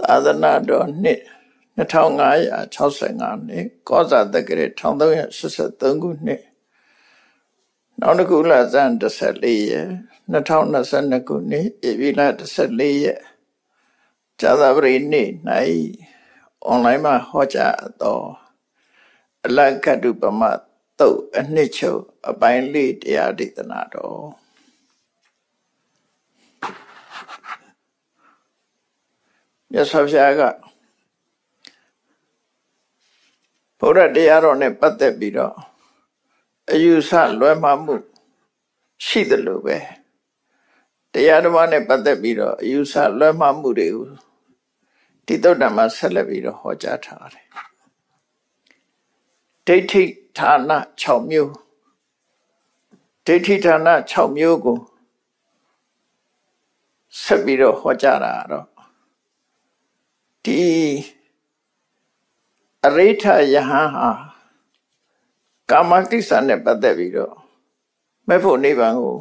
သာသနာတော်နှစ်2565နှစ်ကောဇာတက္ကရာ1383ခုနှစ်နောက်တစ်ခုလဇန်14ရက်2022ခုနှစ်ဧပြီလ14ရက်ဇာသပရိနေ့၌အွန်လိုင်းမှာဟောကြားသောအလကတုပမသုတ်အနှစ်ချုပ်အပိုင်းလေးတရားဒေသနာတော် မြတ်စွာဘုရားကဘုရားတရားတော်နဲ့ပတ်သက်ပြီးတော့အယူဆလွဲမှားမှုရှိတယ်လို့ပဲတရားဓမ္မနဲ့ပတ်သက်ပြီးတော့အယူဆလွဲမှားမှုတွေကိုဒီသုတ်တံမှာဆက်လက်ပြီးတော့ဟောကြားထားတယ်ဒိဋ္ဌိဌာန6မျိုးဒိဋ္ဌိဌာန6မျိုးကိုဆက်ပြီးတော့ဟောကြားတာတော့ ဒီအရိဋ္ဌယဟန်ဟာကာမကိစ္စနဲ့ပတ်သက်ပြီးတော့မဲ့ဖို့နိဗ္ဗာန်ကို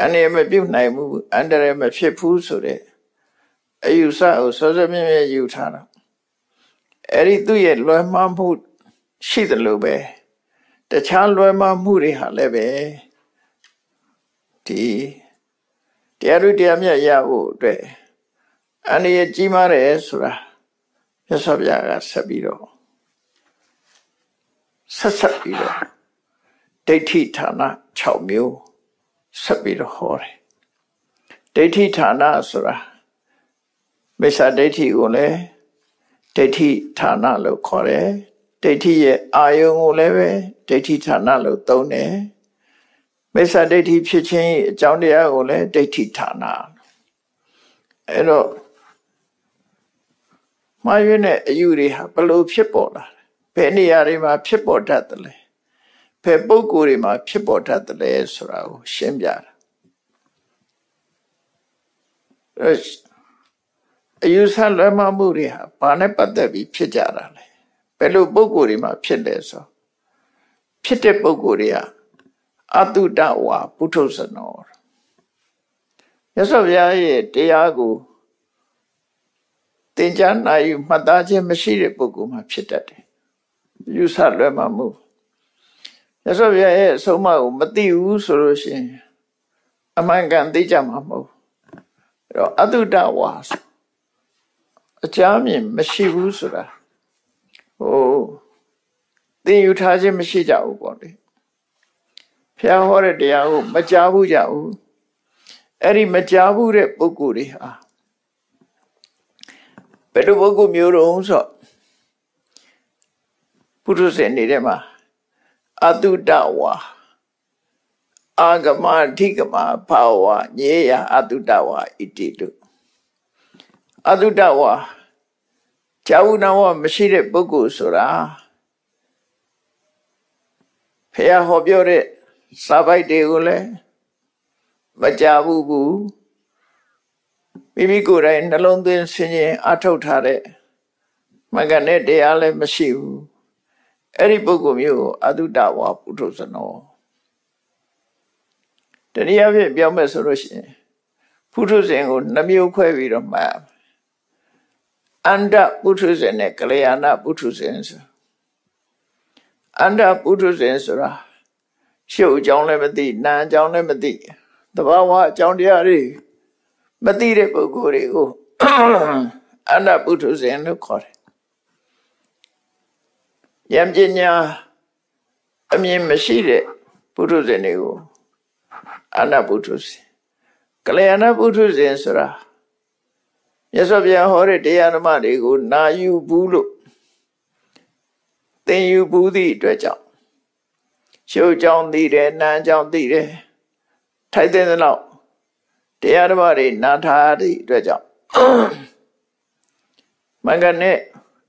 အနေမပြုတ်နိုင်ဘူးအန္တရာယ်မဖြစ်ဘူးဆိုတဲ့အယူဆကိုစောစောမြဲမြဲယူထားတာအဲ့ဒီသူ့ရဲ့လွယ်မှားမှုရှိသလိုပဲတခြားလွယ်မှားမှုတွေဟာလည်းပဲဒီတရားဥတရားမြတ်ရဖို့အတွက် အန္တရာယ်ကြီးမားတယ်ဆိုတာမြတ်စွာဘုရားကဆက်ပြီးတော့ဆက်ဆက်ပြီးတော့ဒိဋ္ဌိဌာန6မျိုးဆက်ပြီးတော့ဟောတယ်ဒိဋ္ဌိဌာနဆိုတာမိစ္ဆာဒိဋ္ဌိကိုလည်းဒိဋ္ဌိဌာနလို့ခေါ်တယ်ဒိဋ္ဌိရဲ့အာယုံကိုလည်းပဲဒိဋ္ဌိဌာနလို့သုံးတယ်မိစ္ဆာဒိဋ္ဌိဖြစ်ခြင်းအကြောင်းတရားကိုလည်းဒိဋ္ဌိဌာနအဲ့တော့ မှားယွင်းတဲ့အယူတွေဟာဘလို့ဖြစ်ပေါ်လာဘယ်နေရာတွေမှာဖြစ်ပေါ်တတ်တယ်လဲဘယ်ပုံကိုယ်တွေမှာဖြစ်ပေါ်တတ်တယ်လဲဆိုတာကိုရှင်းပြတာအယူဆလွဲမှားမှုတွေဟာဘာနဲ့ပတ်သက်ပြီးဖြစ်ကြတာလဲဘယ်လိုပုံကိုယ်တွေမှာဖြစ်လဲဆိုဖြစ်တဲ့ပုံကိုယ်တွေကအတုတဝါပုထုဇနောရသော်ဘုရားရဲ့တရားကို သင်ကြားနိုင်ယူမှတ်သားခြင်းမရှိတဲ့ပုဂ္ဂိုလ်မှာဖြစ်တတ်တယ်ယူဆလွယ်မှာမှုရသော်ဘုရားရဲ့အဆုံးအမကိုမသိဘူးဆိုလို့ရှိရင်အမှန်ကန်သိကြမှာမဟုတ်အဲ့တော့အတုတဝါအကြမ်းမြင်မရှိဘူးဆိုတာဟိုသင်ယူထားခြင်းမရှိကြဘူးပေါ့လေဖျားဟောတဲ့တရားကိုမကြားဘူးကြဘူးအဲ့ဒီမကြားဘူးတဲ့ပုဂ္ဂိုလ်တွေဟာ ဘယ်လိုပုဂ္ဂိုလ်မျိုးတုံးဆိုပုထုဇဉ်နေတဲ့မှာအတုတဝါအာဂမအဓိကမဘာဝညေယအတုတဝါဣတိတုအတုတဝါကြာဝနာဝမရှိတဲ့ပုဂ္ဂိုလ်ဆိုတာဖះဟောပြောတဲ့စာပိုက်တွေကိုလည်းမကြဘူးဘူး မိမိကိုယ်တိုင်နှလုံးသွင်းဆင်ခြင်အထုတ်ထားတဲ့မကနဲ့တရားလည်းမရှိဘူးအဲ့ဒီပုဂ္ဂိုလ်မျိုးကိုအတုတဝါပုထုဇနောတနည်းအားဖြင့်ပြောမယ်ဆိုလို့ရှိရင်ပုထုဇဉ်ကိုနှမျိုးခွဲပြီးတော့မှတ်အန္တပုထုဇဉ်နဲ့ကလျာဏပုထုဇဉ်ဆိုအန္တပုထုဇဉ်ဆိုတာရှုပ်အကြောင်းလည်းမသိနာအကြောင်းလည်းမသိတဘာဝအကြောင်းတရားတွေ မသိတဲ့ပုဂ္ဂိုလ်တွေကိုအန္တပုထုဇဉ်လို့ခေါ်တယ်။ယံပညာအမြင်မရှိတဲ့ပုထုဇဉ်တွေကိုအန္တပုထုဇဉ်ကလျာဏပုထုဇဉ်ဆိုတာမြတ်စွာဘုရားဟောတဲ့တရားဓမ္မတွေကိုနာယူဘူးလို့သင်ယူဘူးသည့်အတွက်ကြောင့်ရှုပ်ကြောင်းသိတယ်နာကြောင်းသိတယ်ထိုက်တဲ့လောက် တရားဓမ္မတွေနာထားသည့်အတွက်ကြောင့်မင်္ဂနဲ့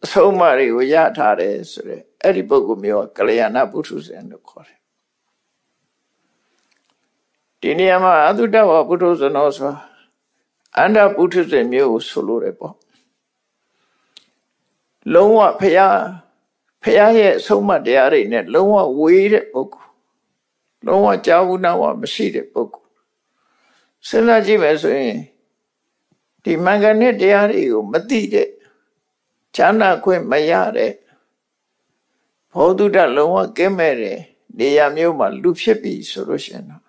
အဆုံးအမတွေကိုရထားတယ်ဆိုတဲ့အဲ့ဒီပုဂ္ဂိုလ်မျိုးကကလျာဏပုထုဇဉ်လို့ခေါ်တယ်ဒီနေရာမှာအတုတ္တဝပုထုဇဏောဆိုအန္တပုထုဇဉ်မျိုးကိုဆိုလိုတယ်ပေါ့လုံးဝဖရာဖရာရဲ့အဆုံးအမတရားတွေနဲ့လုံးဝဝေးတဲ့ပုဂ္ဂိုလ်လုံးဝကြာဘူးနာဝမရှိတဲ့ပုဂ္ဂိုလ် စဉ်းစားကြည့်မယ်ဆိုရင်ဒီမင်္ဂနဲ့တရားတွေကိုမသိတဲ့ဈာနာခွင့်မရတဲ့ဘောဓုတလုံးဝကင်းမဲ့တဲ့နေရာမျိုးမှာလူဖြစ်ပြီဆိုလို့ရှိရင်တော့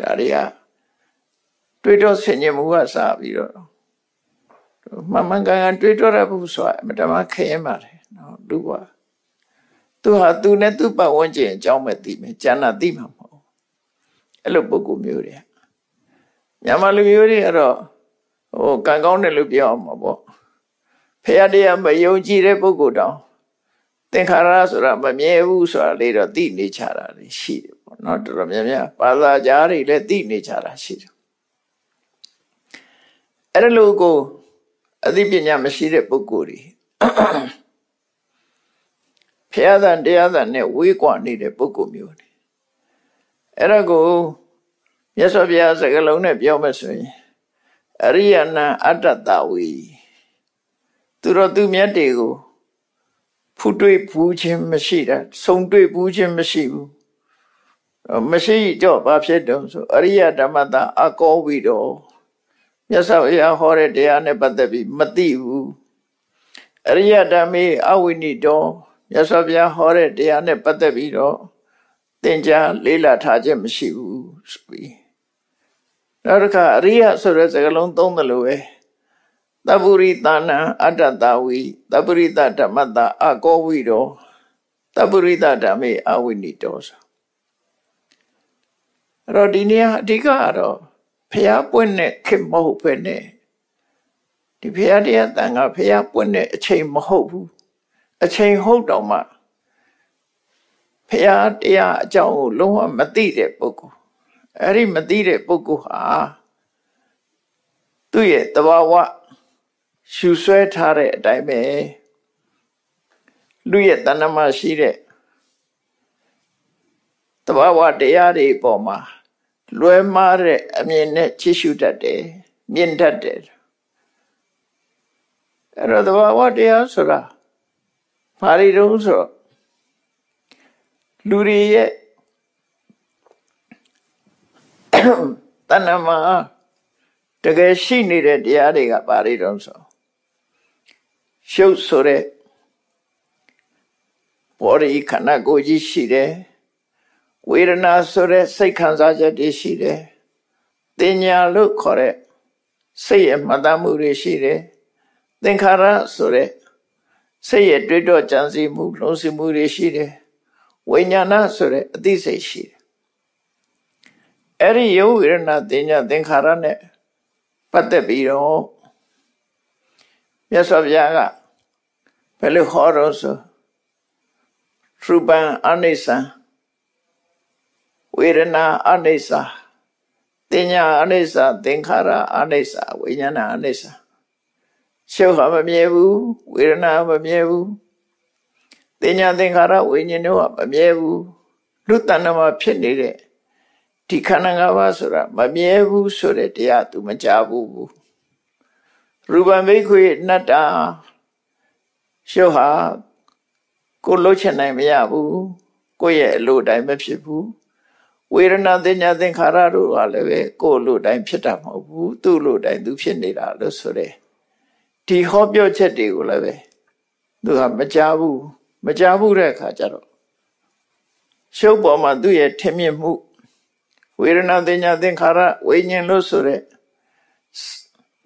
ဒါတွေကတွေးတော့ဆင်ញင်မှုကစပြီးတော့မမှန်ကန်ကန်တွေးတော့ရဖို့ဆိုတာအမတမခရင်ပါတယ်နော်လူကသူဟာသူနဲ့သူ့ပတ်ဝန်းကျင်အကြောင်းပဲသိမယ်ကျန်တာသိမှာမဟုတ်အဲ့လိုပုံကူမျိုးတွေ မြန်မာလူမျိုးတွေကတော့ဟိုကံကောင်းတယ်လို့ပြောအောင်မှာပေါ့ဖရာတရားမယုံကြည်တဲ့ပုဂ္ဂိုလ်တောင်သင်္ခါရဆိုတာမမြဲဘူးဆိုတာလေးတော့သိနေကြတာရှိတယ်ပေါ့နော်တော်တော်များများဘာသာကြားတွေလည်းသိနေကြတာရှိတယ်အဲ့ဒါလို့ကိုအသိပညာမရှိတဲ့ပုဂ္ဂိုလ်တွေဖျားသံတရားသံနဲ့ဝေးကွာနေတဲ့ပုဂ္ဂိုလ်မျိုးတွေအဲ့ဒါကို မြတ်စွာဘုရားစကားလုံးနဲ့ပြောမယ်ဆိုရင်အရိယနာအတ္တတဝီသူတော်သူမြတ်တွေကိုဖူးတွေ့ဘူးခြင်းမရှိတာဆုံတွေ့ဘူးခြင်းမရှိဘူးမရှိတော့ဘာဖြစ်တုံးဆိုအရိယဓမ္မတာအကောပြီးတော့မြတ်စွာဘုရားဟောတဲ့တရားနဲ့ပတ်သက်ပြီးမသိဘူးအရိယဓမ္မေအဝိနိတောမြတ်စွာဘုရားဟောတဲ့တရားနဲ့ပတ်သက်ပြီးတော့ သင်ကြားလေးလာထားခြင်းမရှိဘူးဆိုပြီးနောက်တစ်ခါအရိယဆိုတဲ့စကားလုံးသုံးတယ်လို့ပဲသဗ္ဗုရိတာနံအတ္တတဝီသဗ္ဗုရိတဓမ္မတအကောဝိတောသဗ္ဗုရိတဓမ္မေအဝိနိတောဆိုအဲ့တော့ဒီနေရာအဓိကကတော့ဖះပွင့်တဲ့ခေမဟုတ်ပဲနဲ့ဒီဖះတရားတန်ကဖះပွင့်တဲ့အချိန်မဟုတ်ဘူးအချိန်ဟုတ်တော့မှ ဖះတရားအကြောင်းကိုလုံးဝမသိတဲ့ပုဂ္ဂိုလ်အဲ့ဒီမသိတဲ့ပုဂ္ဂိုလ်ဟာသူ့ရဲ့တဘာဝရှူဆွဲထားတဲ့အတိုင်းပဲလူရဲ့တဏ္ဍမရှိတဲ့တဘာဝတရားတွေပေါ်မှာလွဲမှားတဲ့အမြင်နဲ့ချစ်ရှုတတ်တယ်မြင်တတ်တယ်အဲ့တော့တဘာဝတရားဆိုတာဘာတွေတုံးဆို လူတွေရဲ့တဏ္ဍမှာတကယ်ရှိနေတဲ့တရားတွေကဘာတွေတုံးဆိုရှုပ်ဆိုတဲ့ဘောရီခန္ဓာကိုယ်ကြီးရှိတယ်ဝေဒနာဆိုတဲ့စိတ်ခံစားချက်တွေရှိတယ်တင်ညာလို့ခေါ်တဲ့စိတ်ရဲ့မှတ်သားမှုတွေရှိတယ်သင်္ခါရဆိုတဲ့စိတ်ရဲ့တွေးတောကြံစည်မှုလုံးစည်မှုတွေရှိတယ် ဝိညာဏဆိုတဲ့အသိစိတ်ရှိတယ်အဲ့ဒီယုတ်ဝေဒနာတင်ညာသင်္ခါရနဲ့ပတ်သက်ပြီးတော့မြတ်စွာဘုရားကဘယ်လိုဟောတော့ဆိုရူပံအနိစ္စဝေဒနာအနိစ္စတင်ညာအနိစ္စသင်္ခါရအနိစ္စဝိညာဏအနိစ္စရှုပ်ဟာမမြဲဘူးဝေဒနာမမြဲဘူး တင်ညာသင်္ခါရဝိညာဉ်တို့ကမမြဲဘူးလူတဏ္ဍမှာဖြစ်နေတဲ့ဒီခန္ဓာ၅ပါးဆိုတာမမြဲဘူးဆိုတဲ့တရား तू မကြဘူးရူပံဘိခွေနတ္တာရှုပ်ဟာကိုလှုပ်ချင်နိုင်မရဘူးကိုယ့်ရဲ့အလိုတိုင်းမဖြစ်ဘူးဝေဒနာသင်ညာသင်္ခါရတို့ကလည်းပဲကိုယ့်လိုတိုင်းဖြစ်တာမဟုတ်ဘူးသူ့လိုတိုင်းသူဖြစ်နေတာလို့ဆိုတဲ့ဒီဟောပြောချက်တွေကိုလည်းပဲသူကမကြားဘူး မကြားဘူးတဲ့အခါကျတော့ရှုပ်ပေါ်မှာသူ့ရဲ့ထင်မြင်မှုဝေဒနာသင်ညာသင်္ခါရဝိညာဉ်လို့ဆိုတဲ့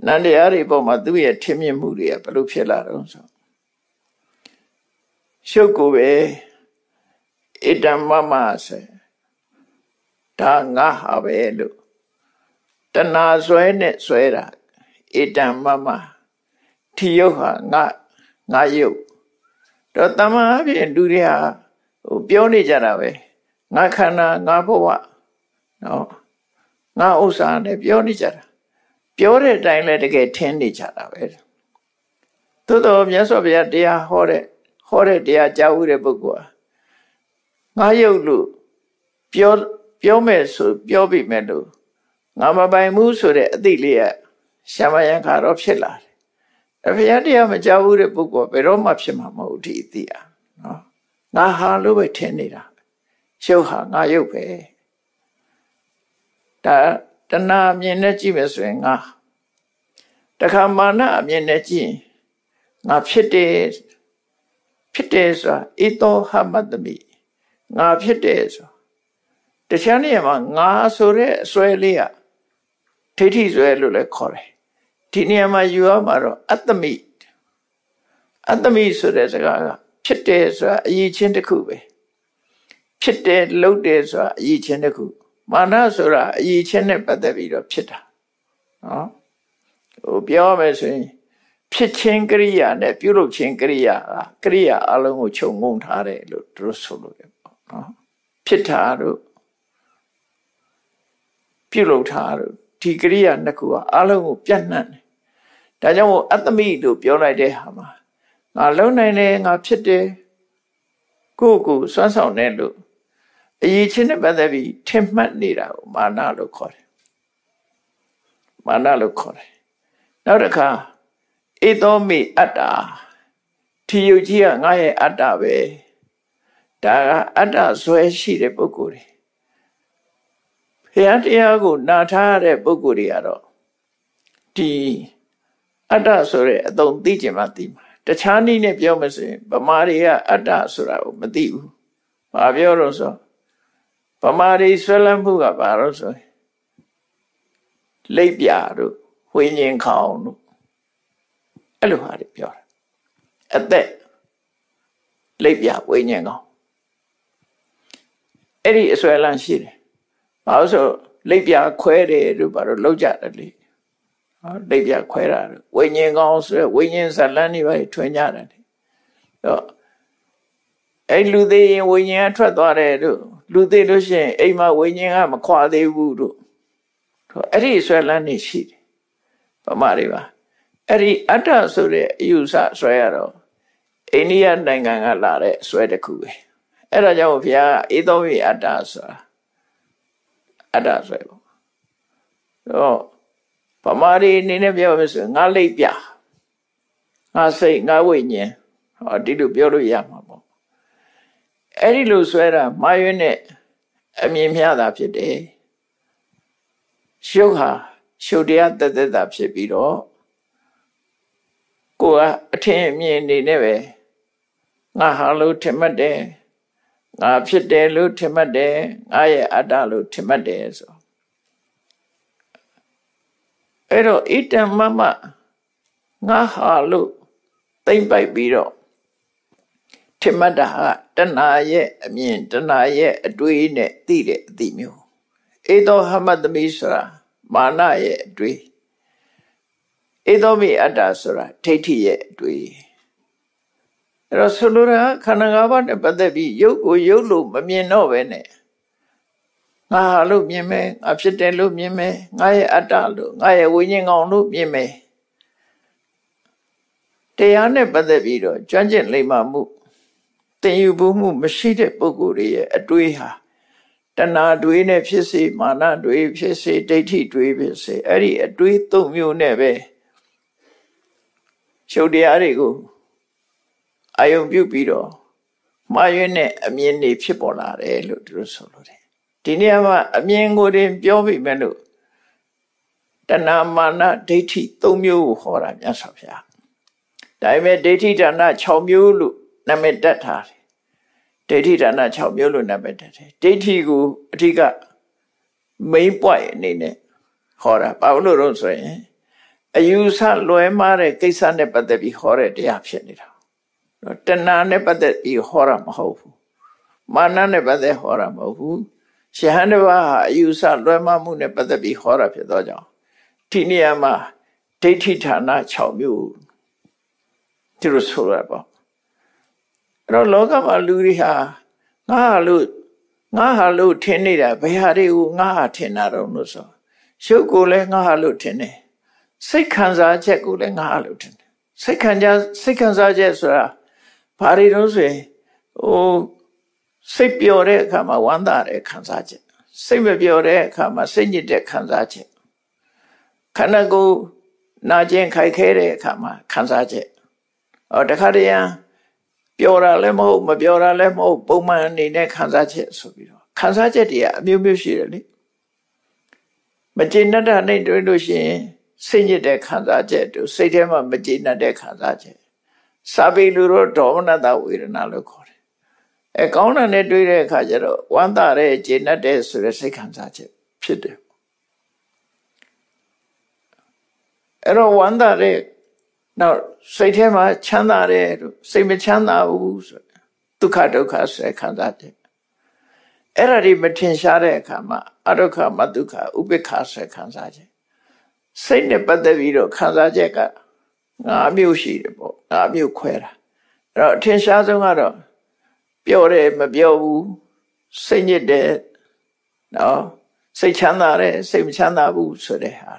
နန္တရားတွေပေါ်မှာသူ့ရဲ့ထင်မြင်မှုတွေကဘယ်လိုဖြစ်လာတော့ဆိုရှုပ်ကိုပဲဣတမမဆိုဒါငါဟာပဲလို့တဏှာဆွဲနဲ့ဆွဲတာဣတံမမထီယုတ်ဟာငါငါယုတ် တော့တမန်အပြင်လူတွေဟာဟိုပြောနေကြတာပဲငါခန္ဓာငါဘဝနော်ငါဥစ္စာနဲ့ပြောနေကြတာပြောတဲ့အတိုင်းလည်းတကယ်ထင်နေကြတာပဲသို့တော်မြတ်စွာဘုရားတရားဟောတဲ့ဟောတဲ့တရားကြားဦးတဲ့ပုဂ္ဂိုလ်ဟာငါယုတ်လို့ပြောပြောမယ်ဆိုပြောပြီမဲ့လို့ငါမပိုင်ဘူးဆိုတဲ့အသိလေးကရှာမယံခါတော့ဖြစ်လာတယ် အဖေရတရားမကြောက်ဘူးတဲ့ပုဂ္ဂိုလ်ဘယ်တော့မှဖြစ်မှာမဟုတ်ဒီအသိอ่ะနော်ငါဟာလို့ပဲထင်နေတာရှုပ်ဟာငါရုပ်ပဲဒါတဏှာအမြင်နဲ့ကြည့်မယ်ဆိုရင်ငါတခါမာနအမြင်နဲ့ကြည့်ရင်ငါဖြစ်တယ်ဖြစ်တယ်ဆိုတာဣတောဟမတမိငါဖြစ်တယ်ဆိုတခြားနေရာမှာငါဆိုတဲ့အစွဲလေးကထိဋ္ဌိစွဲလို့လည်းခေါ်တယ် ဒီနေရာမှာယူရမှာတော့အတ္တမိအတ္တမိဆိုတဲ့စကားကဖြစ်တယ်ဆိုတာအရေးချင်းတစ်ခုပဲဖြစ်တယ်လုပ်တယ်ဆိုတာအရေးချင်းတစ်ခုမာနဆိုတာအရေးချင်းနဲ့ပတ်သက်ပြီးတော့ဖြစ်တာနော်ဟိုပြောရမယ်ဆိုရင်ဖြစ်ခြင်းကရိယာနဲ့ပြုလုပ်ခြင်းကရိယာကရိယာအလုံးကိုခြုံငုံထားတယ်လို့သူတို့ဆိုလို့ရပေါ့နော်ဖြစ်တာတို့ပြုလုပ်တာတို့ဒီကရိယာနှစ်ခုကအလုံးကိုပြန့်နှံ့တယ် ဒါကြောင့်မို့အတ္တမိလို့ပြောလိုက်တဲ့ဟာမှာငါလုံနိုင်တယ်ငါဖြစ်တယ်ကိုယ့်ကိုစွမ်းဆောင်တယ်လို့အရေးချင်းနဲ့ပတ်သက်ပြီးထင်မှတ်နေတာကိုမာနလို့ခေါ်တယ်မာနလို့ခေါ်တယ်နောက်တစ်ခါဧသောမိအတ္တာထီယုတ်ကြီးကငါရဲ့အတ္တပဲဒါကအတ္တဇွဲရှိတဲ့ပုဂ္ဂိုလ်တွေဘုရားတရားကိုနာထားရတဲ့ပုဂ္ဂိုလ်တွေကတော့ဒီ အတ္တဆိုတဲ့အသုံးသိကျင်မှသိမှာတခြားနည်းနဲ့ပြောမစင်ဗမာတွေကအတ္တဆိုတာကိုမသိဘူး။ဘာပြောလို့ဆိုဗမာတွေဆွဲလန်းမှုကဘာလို့ဆိုလိပ်ပြတို့ဝိညာဉ်ခေါင်တို့အဲ့လိုဟာတွေပြောတာအသက်လိပ်ပြဝိညာဉ်ခေါင်အဲ့ဒီအဆွဲလန်းရှိတယ်။ဘာလို့ဆိုလိပ်ပြခွဲတယ်တို့ဘာလို့လောက်ကြတယ်လေ နော်လိပ်ပြခွဲတာဝိညာဉ်ကောင်းဆိုရဝိညာဉ်ဇလန်းတွေပဲထွင်ကြတယ်တော့အဲ့လူသေးရင်ဝိညာဉ်ကထွက်သွားတယ်တို့လူသေးလို့ရှိရင်အိမ်မှာဝိညာဉ်ကမခွာသေးဘူးတို့အဲ့ဒီဆွဲလန်းနေရှိတယ်ဗမာတွေပါအဲ့ဒီအတ္တဆိုတဲ့အယူဆဆွဲရတော့အိန္ဒိယနိုင်ငံကလာတဲ့ဆွဲတစ်ခုပဲအဲ့ဒါကြောင့်ဘုရားအေသောဝိအတ္တဆိုတာအတ္တဆွဲပေါ့တော့ ဗမာတွေအနေနဲ့ပြောမယ်ဆိုငါလိပ်ပြငါစိတ်ငါဝိညာဉ်ဟောဒီလိုပြောလို့ရမှာပေါ့အဲ့ဒီလိုဆွဲတာမှားရွေးနဲ့အမြင်များတာဖြစ်တယ်ရှုပ်ဟာရှုပ်တရားတသက်တာဖြစ်ပြီးတော့ကိုကအထင်အမြင်နေနဲ့ပဲငါဟာလို့ထင်မှတ်တယ်ငါဖြစ်တယ်လို့ထင်မှတ်တယ်ငါရဲ့အတ္တလို့ထင်မှတ်တယ်ဆို အဲ့တော့ဣတံမမငါဟာလို့သိမ့်ပိုက်ပြီးတော့ထင်မှတ်တာဟာတဏှာရဲ့အမြင်တဏှာရဲ့အတွေးနဲ့သိတဲ့အသိမျိုးဧသောဟမတမိဆိုတာမာနရဲ့အတွေးဧသောမိအတ္တဆိုတာဒိဋ္ဌိရဲ့အတွေးအဲ့တော့ဆိုလိုတာခန္ဓာ၅ပါးနဲ့ပတ်သက်ပြီးရုပ်ကိုရုပ်လို့မမြင်တော့ပဲနဲ့ ငါဟာလို့မြင်မယ်ငါဖြစ်တယ်လို့မြင်မယ်ငါရဲ့အတ္တလို့ငါရဲ့ဝိညာဉ်ကောင်လို့မြင်မယ်တရားနဲ့ပတ်သက်ပြီးတော့ကြွန့်ကျင်လိမ္မာမှုတင်ယူမှုမရှိတဲ့ပုဂ္ဂိုလ်တွေရဲ့အတွေးဟာတဏှာတွေးနဲ့ဖြစ်စေမာနတွေးဖြစ်စေဒိဋ္ဌိတွေးဖြစ်စေအဲ့ဒီအတွေးသုံးမျိုးနဲ့ပဲရှုပ်တရားတွေကိုအာယုံပြုတ်ပြီးတော့မှားယွင်းတဲ့အမြင်တွေဖြစ်ပေါ်လာတယ်လို့သူတို့ဆိုလို့တယ် ဒီနေရာမှာအမြင်ကိုတင်ပြောပြီမဲ့လို့တဏမာနဒိဋ္ဌိ၃မျိုးကိုဟောတာမြတ်စွာဘုရားဒါပေမဲ့ဒိဋ္ဌိဒါန6မျိုးလို့နာမည်တက်ထားတယ်ဒိဋ္ဌိဒါန6မျိုးလို့နာမည်တက်တယ်ဒိဋ္ဌိကိုအဓိက main point အနေနဲ့ဟောတာဘာလို့လို့ဆိုရင်အယူဆလွဲမှားတဲ့ကိစ္စနဲ့ပတ်သက်ပြီးဟောတဲ့တရားဖြစ်နေတာတဏှာနဲ့ပတ်သက်ပြီးဟောတာမဟုတ်ဘူးမာနနဲ့ပတ်သက်ဟောတာမဟုတ်ဘူး ရှဟန်တစ်ပါးဟာအယူဆလွဲမှားမှုနဲ့ပတ်သက်ပြီးဟောတာဖြစ်သောကြောင့်ဒီနေရာမှာဒိဋ္ဌိဌာန6မျိုးဒီလိုဆိုရပါအဲ့တော့လောကမှာလူတွေဟာငါဟာလို့ငါဟာလို့ထင်နေတာဘယ်ဟာတွေကိုငါဟာထင်တာတော့လို့ဆိုရုပ်ကိုလည်းငါဟာလို့ထင်တယ်စိတ်ခံစားချက်ကိုလည်းငါဟာလို့ထင်တယ်စိတ်ခံစားစိတ်ခံစားချက်ဆိုတာဘာတွေတော့ဆိုရင်ဟို စိတ်ပျော်တဲ့အခါမှာဝမ်းသာတဲ့ခံစားချက်စိတ်မပျော်တဲ့အခါမှာစိတ်ညစ်တဲ့ခံစားချက်ခန္ဓာကိုယ်နာကျင်ခိုက်ခဲတဲ့အခါမှာခံစားချက်အော်တခါတည်းရန်ပျော်တာလည်းမဟုတ်မပျော်တာလည်းမဟုတ်ပုံမှန်အနေနဲ့ခံစားချက်ဆိုပြီးတော့ခံစားချက်တွေကအမျိုးမျိုးရှိတယ်လေမကျေနပ်တာနဲ့တွေ့လို့ရှိရင်စိတ်ညစ်တဲ့ခံစားချက်တို့စိတ်ထဲမှာမကျေနပ်တဲ့ခံစားချက်စာပေလူတို့ဒေါမနတဝေဒနာလို့ခေါ်တယ် အဲကောင်းတာနဲ့တွေ့တဲ့အခါကျတော့ဝမ်းသာတဲ့ကျေနပ်တဲ့ဆိုတဲ့စိတ်ခံစားချက်ဖြစ်တယ်အဲ့တော့ဝမ်းသာတဲ့နောက်စိတ်ထဲမှာချမ်းသာတဲ့စိတ်မချမ်းသာဘူးဆိုဒုက္ခဒုက္ခဆိုတဲ့ခံစားချက်အဲ့ဒါတွေမထင်ရှားတဲ့အခါမှာအဒုက္ခမဒုက္ခဥပိ္ပခဆိုတဲ့ခံစားချက်စိတ်နဲ့ပတ်သက်ပြီးတော့ခံစားချက်ကငါးမျိုးရှိတယ်ပေါ့ငါးမျိုးခွဲတာအဲ့တော့အထင်ရှားဆုံးကတော့ ပြောတယ်မပြောဘူးစိတ်ညစ်တယ်နော်စိတ်ချမ်းသာတယ်စိတ်မချမ်းသာဘူးဆိုတဲ့ဟာ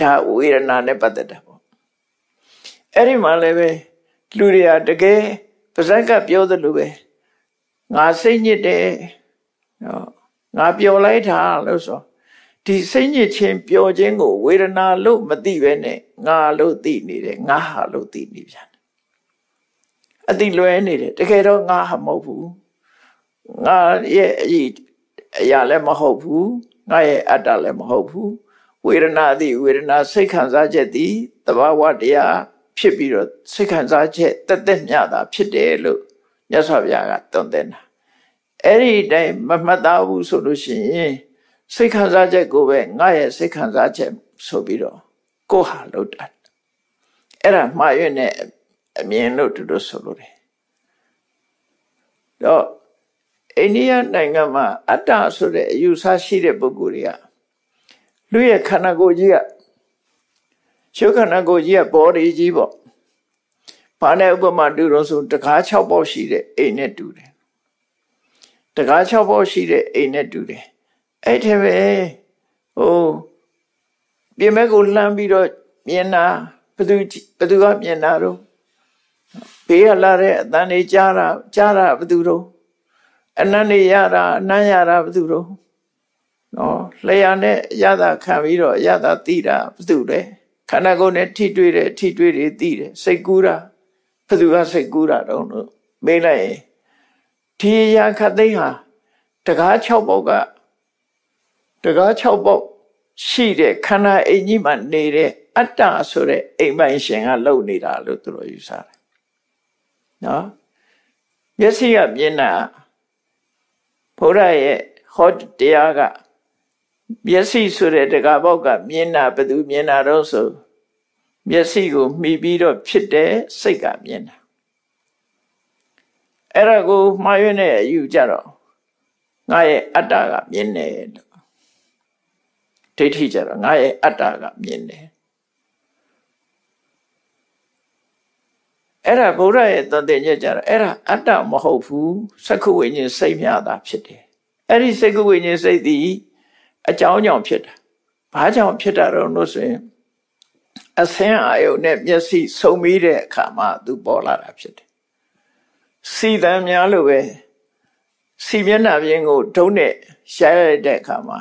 ဒါဝေဒနာနဲ့ပတ်သက်တာပေါ့အဲ့ဒီမှာလည်းပဲလူတွေကတကယ်ပါဇက်ကပြောသလိုပဲငါစိတ်ညစ်တယ်နော်ငါပျော်လိုက်တာလို့ဆိုဒီစိတ်ညစ်ခြင်းပျော်ခြင်းကိုဝေဒနာလို့မသိပဲနဲ့ငါလို့သိနေတယ်ငါဟာလို့သိနေပြန်တယ် အတိလွဲနေတယ်တကယ်တော့ငါဟာမဟုတ်ဘူးငါရဲ့အရေးအရာလည်းမဟုတ်ဘူးငါရဲ့အတ္တလည်းမဟုတ်ဘူးဝေဒနာသည်ဝေဒနာစိတ်ခံစားချက်သည်တဘာဝတရားဖြစ်ပြီးတော့စိတ်ခံစားချက်တက်တက်မြတာဖြစ်တယ်လို့မြတ်စွာဘုရားကတုံ့တဲ့တာအဲ့ဒီတိုင်းမမှတ်သားဘူးဆိုလို့ရှိရင်စိတ်ခံစားချက်ကိုပဲငါရဲ့စိတ်ခံစားချက်ဆိုပြီးတော့ကိုဟာလို့တာအဲ့ဒါမှားရွံ့တဲ့ အမြင်လို့တူတူဆိုလို့တယ်တော့အိန္ဒိယနိုင်ငံမှာအတ္တဆိုတဲ့အယူဆရှိတဲ့ပုဂ္ဂိုလ်တွေကလူရဲ့ခန္ဓာကိုယ်ကြီးကရှုခန္ဓာကိုယ်ကြီးကဘောဓီကြီးပေါ့ဘာနဲ့ဥပမာတူတော့ဆိုတကား6ပေါက်ရှိတဲ့အိမ်နဲ့တူတယ်တကား6ပေါက်ရှိတဲ့အိမ်နဲ့တူတယ်အဲ့ထဲပဲဟိုပြင်မဲ့ကိုလှမ်းပြီးတော့မြင်တာဘသူဘသူကမြင်တာတော့ ဘေးကလာတဲ့အတန်တွေကြားတာကြားတာဘသူတော့အနန္တရတာအနမ်းရတာဘသူတော့နော်လျှာနဲ့ရတာခံပြီးတော့ရတာသိတာဘသူလဲခန္ဓာကိုယ်နဲ့ထိတွေ့တယ်ထိတွေ့တယ်သိတယ်စိတ်ကူးတာဘသူကစိတ်ကူးတာတော့လို့မေးလိုက်ရင်ဒီရာခတ်သိမ်းဟာတကား6ပေါက်ကတကား6ပေါက်ရှိတဲ့ခန္ဓာအိမ်ကြီးမှာနေတဲ့အတ္တဆိုတဲ့အိမ်ပိုင်ရှင်ကလုံနေတာလို့သူတို့ယူဆတယ် နော်မျက်စိကမြင်တာဘုရားရဲ့ဟောတရားကမျက်စိဆိုတဲ့တကားပေါက်ကမြင်တာဘယ်သူမြင်တာတော့ဆိုမျက်စိကိုမှီပြီးတော့ဖြစ်တယ်စိတ်ကမြင်တာအဲ့ဒါကိုမှားရွံ့တဲ့အယူကြတော့ငါရဲ့အတ္တကမြင်တယ်လို့ဒိဋ္ဌိကြတော့ငါရဲ့အတ္တကမြင်တယ် အဲ့ဒါဗုဒ္ဓရဲ့တသက်ညက်ကြတော့အဲ့ဒါအတ္တမဟုတ်ဘူးသက္ခုဝိညာဉ်စိတ်မြတာဖြစ်တယ်အဲ့ဒီသက္ခုဝိညာဉ်စိတ်သည်အကြောင်းကြောင့်ဖြစ်တာဘာကြောင့်ဖြစ်တာတော့လို့ဆိုရင်အဆင်းအာယုန်နဲ့မျက်စိဆုံပြီးတဲ့အခါမှာသူပေါ်လာတာဖြစ်တယ်စီတံများလို့ပဲစီမျက်နှာပြင်ကိုဒုံးနဲ့ရှားရတဲ့အခါမှာ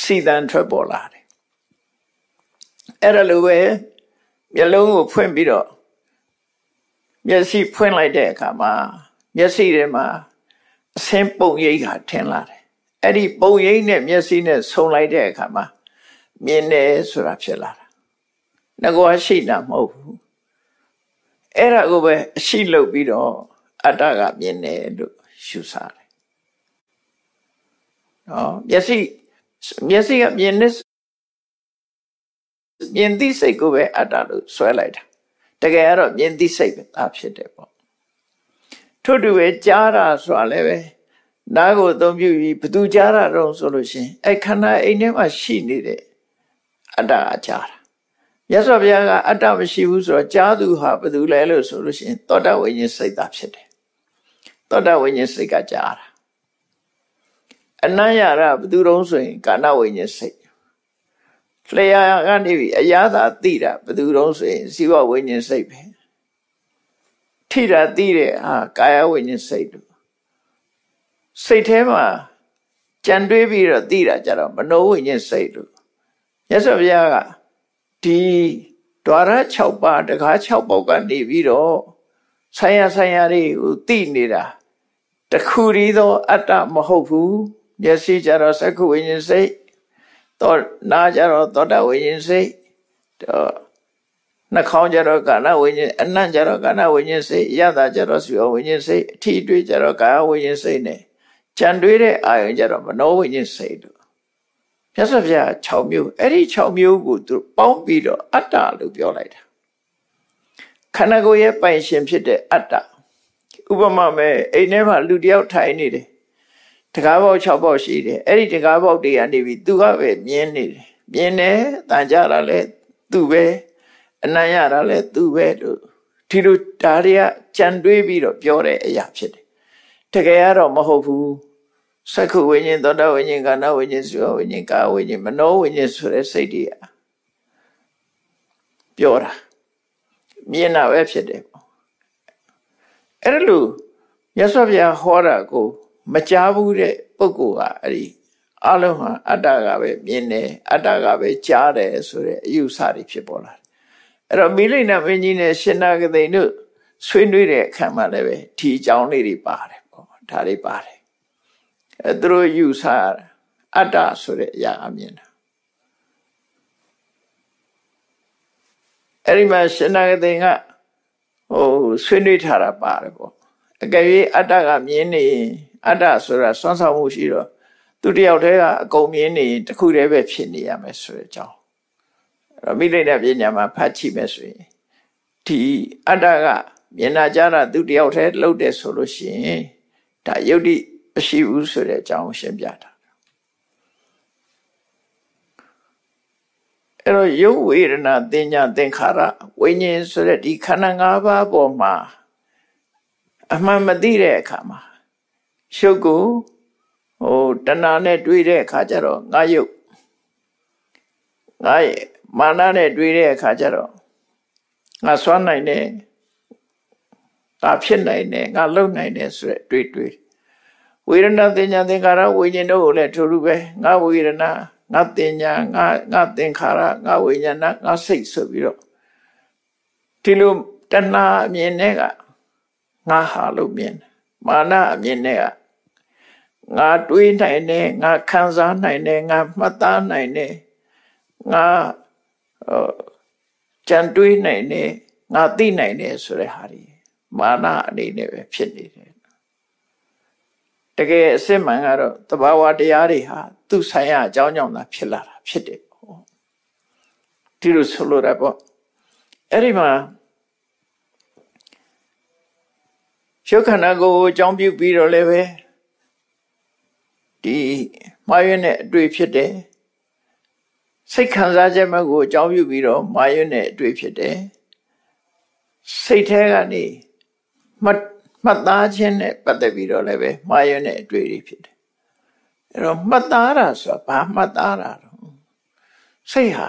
စီတံထွက်ပေါ်လာတယ်အဲ့ဒါလိုပဲမျက်လုံးကိုဖွင့်ပြီးတော့ မျက်စိဖွင့်လိုက်တဲ့အခါမှာမျက်စိထဲမှာအဆင်းပုံရိပ်ကထင်လာတယ်အဲ့ဒီပုံရိပ်နဲ့မျက်စိနဲ့ဆုံလိုက်တဲ့အခါမှာမြင်တယ်ဆိုတာဖြစ်လာတာငကောရှိတာမဟုတ်ဘူးအဲ့ဒါကိုပဲအရှိလုပ်ပြီးတော့အတ္တကမြင်တယ်လို့ရှုစားတယ်နော်မျက်စိမျက်စိကမြင်နေမြင်သိစိတ်ကိုပဲအတ္တလို့ဆွဲလိုက်တာ တကယ်ကတော့မြင်သိစိတ်ပဲဒါဖြစ်တယ်ပေါ့ထို့တူပဲကြားတာဆိုတာလည်းပဲနားကိုအသုံးပြုပြီးဘသူကြားတာတော့ဆိုလို့ရှင်အဲ့ခန္ဓာအိမ်ထဲမှာရှိနေတဲ့အတ္တကကြားတာမြတ်စွာဘုရားကအတ္တမရှိဘူးဆိုတော့ကြားသူဟာဘသူလဲလို့ဆိုလို့ရှင်သောတာဝိညာဉ်စိတ်သာဖြစ်တယ်သောတာဝိညာဉ်စိတ်ကကြားတာအနန္ယရဘသူတုံးဆိုရင်ကာဏဝိညာဉ်စိတ် လျှာကနေပြီးအရာသာသိတာဘသူတုံးဆိုရင်ဇီဝဝိညာဉ်စိတ်ပဲထိတာသိတဲ့ဟာကာယဝိညာဉ်စိတ်တို့စိတ်ထဲမှာကြံတွေးပြီးတော့သိတာကြတော့မနောဝိညာဉ်စိတ်တို့မြတ်စွာဘုရားကဒီဒွါရ6ပါးတကား6ပေါက်ကနေပြီးတော့ဆိုင်ရဆိုင်ရတွေကိုသိနေတာတခုတည်းသော အတ္တမဟုတ်ဘူးမျက်စိကြတော့သက္ခုဝိညာဉ်စိတ် တော့နာကြတော့သောတာဝိညာဉ်စိတ်တော့နှာခေါင်းကြတော့ကာဏဝိညာဉ်အနံ့ကြတော့ကာဏဝိညာဉ်စိတ်ရတာကြတော့စီဝိညာဉ်စိတ်အထီးတွေးကြတော့ကာယဝိညာဉ်စိတ်နဲ့ကြံတွေးတဲ့အာယုံကြတော့မနောဝိညာဉ်စိတ်တို့မြတ်စွာဘုရား6မျိုးအဲ့ဒီ6မျိုးကိုသူပေါင်းပြီးတော့အတ္တလို့ပြောလိုက်တာခန္ဓာကိုယ်ရဲ့ပိုင်ရှင်ဖြစ်တဲ့အတ္တဥပမာမဲ့အိမ်ထဲမှာလူတယောက်ထိုင်နေတယ် တကားပေါက်6ပေါက်ရှိတယ်အဲ့ဒီတကားပေါက်တွေကနေပြီးသူကပဲမြင်းနေတယ်မြင်းတယ်တန်ကြတာလဲသူပဲအနံ့ရတာလဲသူပဲလို့ဒီလိုဒါတွေကကြံတွေးပြီးတော့ပြောတဲ့အရာဖြစ်တယ်တကယ်ကတော့မဟုတ်ဘူးစက္ခုဝိညာဉ်သောတာဝိညာဉ်ကာဏဝိညာဉ်သုဝိညာဉ်ကာဝိညာဉ်မနောဝိညာဉ်ဆိုတဲ့စိတ်တွေပြောတာမြင်တာပဲဖြစ်တယ်ပေါ့အဲ့လိုမြတ်စွာဘုရားဟောတာကို မကြားဘူးတဲ့ပုဂ္ဂိုလ်ကအဲ့ဒီအလုံးဟာအတ္တကပဲမြင်တယ်အတ္တကပဲကြားတယ်ဆိုတဲ့အယူဆတွေဖြစ်ပေါ်လာတယ်အဲ့တော့မိလိန်နာမင်းကြီးနဲ့ရှင်နာဂသိန်တို့ဆွေးနွေးတဲ့အခါမှာလည်းပဲဒီအကြောင်းလေးတွေပါတယ်ပေါ့ဒါတွေပါတယ်အဲသူတို့ယူဆအတ္တဆိုတဲ့အရာအမြင်တာအဲ့ဒီမှာရှင်နာဂသိန်ကဟိုဆွေးနွေးထားတာပါတယ်ပေါ့အကယ်၍အတ္တကမြင်နေ အတ္တဆိုတာစွမ်းဆောင်မှုရှိတော့သူတယောက်တည်းကအကုန်မြင်နေတခုတည်းပဲဖြစ်နေရမယ်ဆိုတဲ့အကြောင်းအဲ့တော့မိလိတဲ့ပညာမှာဖတ်ကြည့်မယ်ဆိုရင်ဒီအတ္တကမြင်နာကြတာသူတယောက်တည်းလှုပ်တယ်ဆိုလို့ရှိရင်ဒါယုတ်တိမရှိဘူးဆိုတဲ့အကြောင်းရှင်းပြတာအဲ့တော့ယုတ်ဝေဒနာတင်ညာသင်္ခါရဝိညာဉ်ဆိုတဲ့ဒီခန္ဓာ၅ပါးပေါ်မှာအမှန်မသိတဲ့အခါမှာ ရှုပ်ကိုဟိုတဏှာနဲ့တွေးတဲ့အခါကျတော့ငါယုတ်ငါမာနနဲ့တွေးတဲ့အခါကျတော့ငါစွမ်းနိုင်တယ်ငါဖြစ်နိုင်တယ်ငါလုံနိုင်တယ်ဆိုတဲ့တွေးတွေးဝေဒနာသင်ညာသင်္ခါရဝိညာဉ်တို့ကိုလည်းထိုလိုပဲငါဝေဒနာငါသင်ညာငါငါသင်္ခါရငါဝိညာဏငါစိတ်ဆိုပြီးတော့ဒီလိုတဏှာအမြင်နဲ့ကငါဟာလို့မြင်မာနအမြင်နဲ့က ငါတွေးနိုင်တယ်ငါခံစားနိုင်တယ်ငါမှတ်သားနိုင်တယ်ငါကြံတွေးနိုင်တယ်ငါသိနိုင်တယ်ဆိုတဲ့ဟာတွေမာနအနေနဲ့ပဲဖြစ်နေတယ်တကယ်အစစ်မှန်ကတော့တဘာဝတရားတွေဟာသူ့ဆိုင်ရာအကြောင်းကြောင့်သာဖြစ်လာတာဖြစ်တယ်ဒီလိုဆိုလိုတာပေါ့အဲ့ဒီမှာရှုခန္ဓာကိုယ်အကြောင်းပြုပြီးတော့လည်းပဲ ဒီမာယွန်းနဲ့အတွေ့ဖြစ်တယ်စိတ်ခံစားချက်မကိုအကြောင်းပြုပြီးတော့မာယွန်းနဲ့အတွေ့ဖြစ်တယ်စိတ်แท้ကနေမှတ်မှတ်သားခြင်းနဲ့ပတ်သက်ပြီးတော့လည်းပဲမှားယွင်းတဲ့အတွေ့အဖြစ်တယ်အဲ့တော့မှတ်သားတာဆိုတာဘာမှတ်သားတာတော့စိတ်ဟာ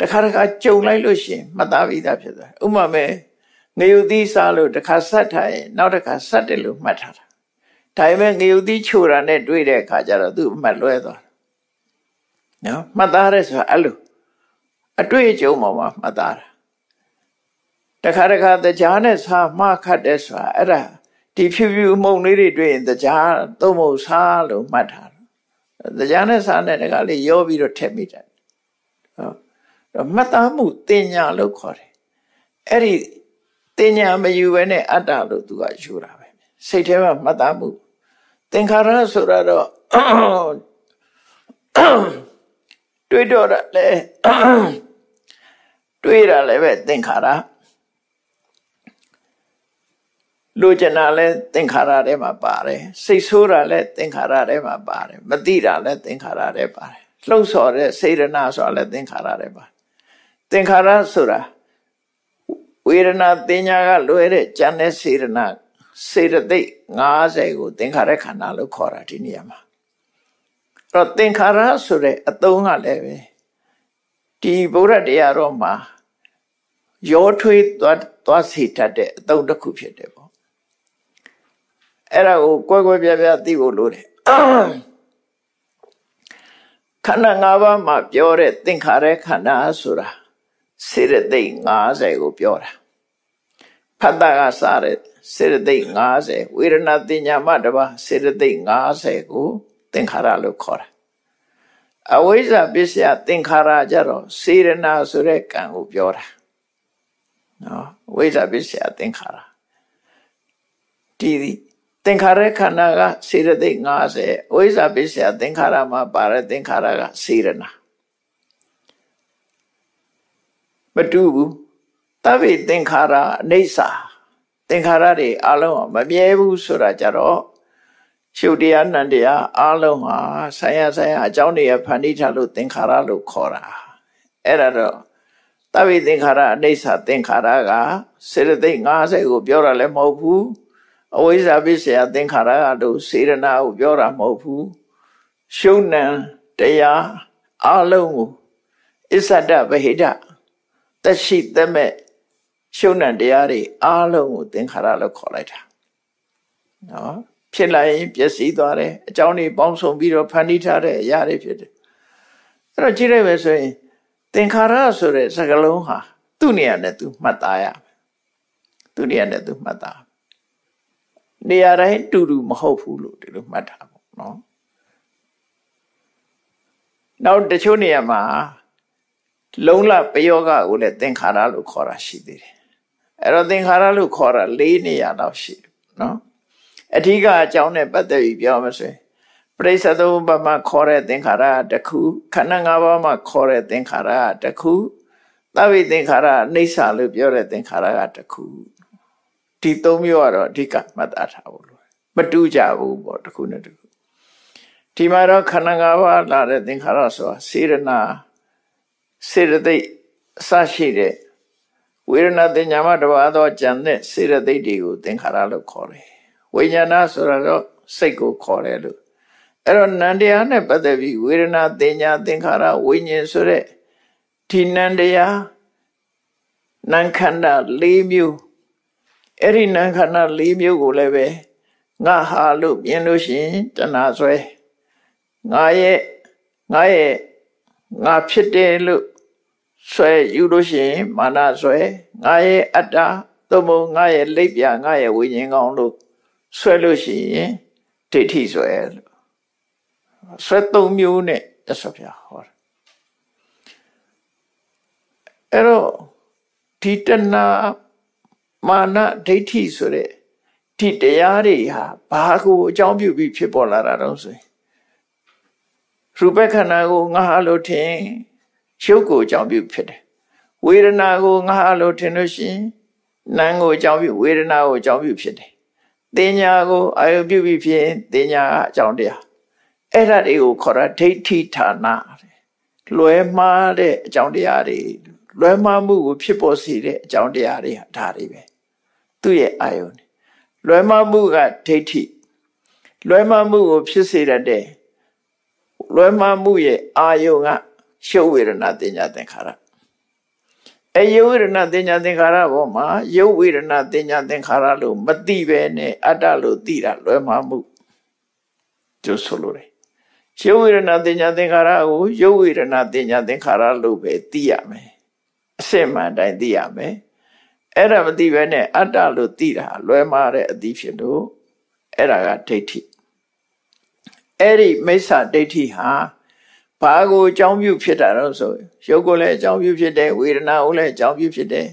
တခါတခါကြုံလိုက်လို့ရှိရင်မှတ်သားပြီးသားဖြစ်သွားဥပမာမဲ့ငရုတ်သီးစားလို့တခါဆက်ထားရင်နောက်တစ်ခါဆက်တယ်လို့မှတ်ထားတာ ဒါပေမဲ့ငရုတ်သီးချိုတာနဲ့တွေ့တဲ့အခါကျတော့သူ့အမှတ်လွဲသွားတယ်နော်မှတ်သားရဲဆိုတာအဲ့လိုအတွေ့အကြုံပေါ်မှာမှတ်သားတာတခါတခါတရားနဲ့စာမှားခတ်တယ်ဆိုတာအဲ့ဒါဒီဖြူဖြူအမုံလေးတွေတွေ့ရင်တရားသုံးဖို့စားလို့မှတ်ထားတယ်တရားနဲ့စာနဲ့တခါလေးရောပြီးတော့ထည့်မိတယ်ဟုတ်မှတ်သားမှုတင်ညာလို့ခေါ်တယ်အဲ့ဒီတင်ညာမယူဘဲနဲ့အတ္တလို့သူကယူတာပဲစိတ်ထဲမှာမှတ်သားမှု သင်္ခါရဆိုတာတော့တွေးတော့လေတွေးတာလည်းပဲသင်္ခါရလိုချင်တာလဲသင်္ခါရထဲမှာပါတယ်စိတ်ဆိုးတာလဲသင်္ခါရထဲမှာပါတယ်မသိတာလဲသင်္ခါရထဲပါတယ်လှုပ်ဆော်တဲ့စေရနာဆိုတာလဲသင်္ခါရထဲပါသင်္ခါရဆိုတာဝေဒနာတင်ညာကလွယ်တဲ့ကြံတဲ့စေရနာ စေတသိက်90ကိုသင်္ခါရခန္ဓာလို့ခေါ်တာဒီနေရာမှာအဲ့တော့သင်္ခါရဆိုတဲ့အသုံးကလည်းပဲဒီဗုဒ္ဓတရားတော်မှာရောထွေးသွားသွားစေတတ်တဲ့အသုံးတစ်ခုဖြစ်တယ်ပေါ့အဲ့ဒါကိုကွဲကွဲပြားပြားသိဖို့လိုတယ်ခန္ဓာ၅ပါးမှာပြောတဲ့သင်္ခါရခန္ဓာဆိုတာစေရသိက်50ကိုပြောတာဖတ်တာကစားတဲ့ စေရသိက်50ဝေဒနာတင်ညာမှတပါစေရသိက်50ကိုသင်္ခါရလို့ခေါ်တာအဝိဇ္ဇပစ္စယသင်္ခါရကြတော့စေရနာဆိုတဲ့ကံကိုပြောတာနော်ဝိဇ္ဇပစ္စယသင်္ခါရဒီသင်္ခါရခန္ဓာကစေရသိက်50ဝိဇ္ဇပစ္စယသင်္ခါရမှာပါတဲ့သင်္ခါရကစေရနာမတူဘူးတဗ္ဗေသင်္ခါရအိဋ္ဌာ သင်္ခါရတွေအလုံးမမြဲဘူးဆိုတာကြတော့ရှုပ်တရားနံတရားအလုံးဟာဆိုင်ရဆိုင်ရအကြောင်းတွေဖန်တီးထားလို့သင်္ခါရလို့ခေါ်တာအဲ့ဒါတော့တဗ္ဗေသင်္ခါရအိဋ္ဌာသင်္ခါရကစေရသိက်50ကိုပြောတာလည်းမဟုတ်ဘူးအဝိဇ္ဇာပစ္စယသင်္ခါရကတို့စေရနာကိုပြောတာမဟုတ်ဘူးရှုံနံတရားအလုံးကိုအစ္ဆဒဗဟိတသက်ရှိသက်မဲ့ ရှုံနံတရားတွေအလုံးကိုသင်္ခါရလို့ခေါ်လိုက်တာနော်ဖြစ်လာရင်ပျက်စီးသွားတယ်အကြောင်းတွေပေါင်းစုံပြီးတော့ဖန်တီးထားတဲ့အရာတွေဖြစ်တယ်အဲ့တော့ကြည့်လိုက်မယ်ဆိုရင်သင်္ခါရဆိုတဲ့စကားလုံးဟာသူ့နေရာနဲ့သူမှတ်သားရမယ်သူ့နေရာနဲ့သူမှတ်သားနေရာတိုင်းတူတူမဟုတ်ဘူးလို့ဒီလိုမှတ်ထားပေါ့နော်နောက်တချို့နေရာမှာလုံလပယောဂကိုလည်းသင်္ခါရလို့ခေါ်တာရှိသေးတယ် အဲ့တော့သင်္ခါရလို့ခေါ်တာ၄နေရာလောက်ရှိတယ်နော်အဓိကအကြောင်းနဲ့ပတ်သက်ပြီးပြောမှဆိုရင်ပရိစ္ဆေသုံးပါးမှာခေါ်တဲ့သင်္ခါရတစ်ခုခန္ဓာ၅ပါးမှာခေါ်တဲ့သင်္ခါရတစ်ခုသဗ္ဗေသင်္ခါရအိဋ္ဌာလို့ပြောတဲ့သင်္ခါရကတစ်ခုဒီသုံးမျိုးကတော့အဓိကမှတ်သားထားဖို့လိုမတူကြဘူးပေါ့တစ်ခုနဲ့တစ်ခုဒီမှာတော့ခန္ဓာ၅ပါးလာတဲ့သင်္ခါရဆိုတာစေရနာစေရသိက်အစရှိတဲ့ ဝေဒနာတင်ညာမတပါသောကြံတဲ့စေရသိက်တွေကိုသင်္ခါရလို့ခေါ်တယ်ဝိညာဏဆိုတာတော့စိတ်ကိုခေါ်တယ်လို့အဲ့တော့နန္တရားနဲ့ပတ်သက်ပြီးဝေဒနာတင်ညာသင်္ခါရဝိညာဉ်ဆိုတဲ့ဒီနန္တရားနံခန္ဓာ၄မျိုးအဲ့ဒီနံခန္ဓာ၄မျိုးကိုလည်းပဲငါဟာလို့မြင်လို့ရှိရင်တဏှာဆွဲငါရဲ့ငါရဲ့ငါဖြစ်တယ်လို့ ဆွဲယူလို့ရှိရင်မာနဆွဲငါရဲ့အတ္တသို့မဟုတ်ငါရဲ့လိပ်ပြငါရဲ့ဝိညာဉ်ကောင်းလို့ဆွဲလို့ရှိရင်ဒိဋ္ဌိဆွဲလို့ဆွဲသုံးမျိုးနဲ့တဆွပြဟောတယ်အဲ့တော့ဒီတဏမာနဒိဋ္ဌိဆိုတဲ့ဒီတရားတွေဟာဘာကိုအကြောင်းပြုပြီးဖြစ်ပေါ်လာတာတော့ဆိုရင်ရူပခန္ဓာကိုငါဟာလို့ထင် ရုပ်ကိုအကြောင်းပြုဖြစ်တယ်ဝေဒနာကိုငါဟာလို့ထင်လို့ရှိရင်နာမ်ကိုအကြောင်းပြုဝေဒနာကိုအကြောင်းပြုဖြစ်တယ်တင်ညာကိုအာယုပြုပြီးဖြစ်ရင်တင်ညာကအကြောင်းတရားအဲ့ဒါတွေကိုခေါ်တာဒိဋ္ဌိဌာနလွဲမှားတဲ့အကြောင်းတရားတွေလွဲမှားမှုကိုဖြစ်ပေါ်စေတဲ့အကြောင်းတရားတွေဟာဒါတွေပဲသူ့ရဲ့အာယုန်လွဲမှားမှုကဒိဋ္ဌိလွဲမှားမှုကိုဖြစ်စေတတ်တဲ့လွဲမှားမှုရဲ့အာယုန်က ရှုပ်ဝေဒနာတင်ညာသင်္ခါရအဲယုတ်ဝေဒနာတင်ညာသင်္ခါရဘောမှာယုတ်ဝေဒနာတင်ညာသင်္ခါရလို့မသိပဲနဲ့အတ္တလို့သိတာလွဲမှားမှုကျိုးဆိုလိုတယ်ယုတ်ဝေဒနာတင်ညာသင်္ခါရကိုယုတ်ဝေဒနာတင်ညာသင်္ခါရလို့ပဲသိရမယ်အစစ်မှန်တိုင်းသိရမယ်အဲ့ဒါမသိပဲနဲ့အတ္တလို့သိတာလွဲမှားတဲ့အသည့်ဖြစ်လို့အဲ့ဒါကဒိဋ္ဌိအဲ့ဒီမိစ္ဆာဒိဋ္ဌိဟာ ဘာကိုအကြောင်းပြုဖြစ်တာတော့ဆိုရုပ်ကိုလည်းအကြောင်းပြုဖြစ်တယ်ဝေဒနာကိုလည်းအကြောင်းပြုဖြစ်တယ်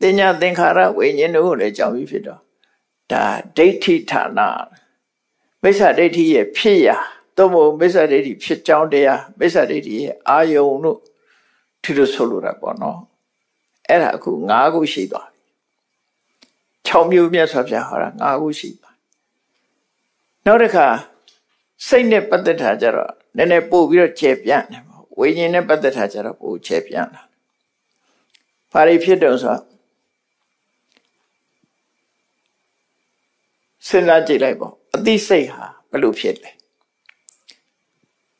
တင်ညာသင်္ခါရဝိညာဉ်တို့ကိုလည်းအကြောင်းပြုဖြစ်တော့ဒါဒိဋ္ဌိဌာနမိစ္ဆာဒိဋ္ဌိရဲ့ဖြစ်ရာသို့မဟုတ်မိစ္ဆာဒိဋ္ဌိဖြစ်ကြောင်းတရားမိစ္ဆာဒိဋ္ဌိရဲ့အာယုံတို့ထီလို့ဆိုလိုတာပေါ့နော်အဲ့ဒါအခု၅ခုရှိသွားပြီ6မျိုးမြတ်စွာဘုရားဟောတာ၅ခုရှိပါနောက်တစ်ခါစိတ်နဲ့ပတ်သက်တာကြတော့ နည်းနည်းပို့ပြီးတော့ခြေပြန့်တယ်ပေါ့ဝိညာဉ်နဲ့ပတ်သက်တာကြတော့ပို့ခြေပြန့်တာဘာတွေဖြစ်တော့ဆိုစဉ်းစားကြည့်လိုက်ပေါ့အသိစိတ်ဟာဘယ်လိုဖြစ်လဲ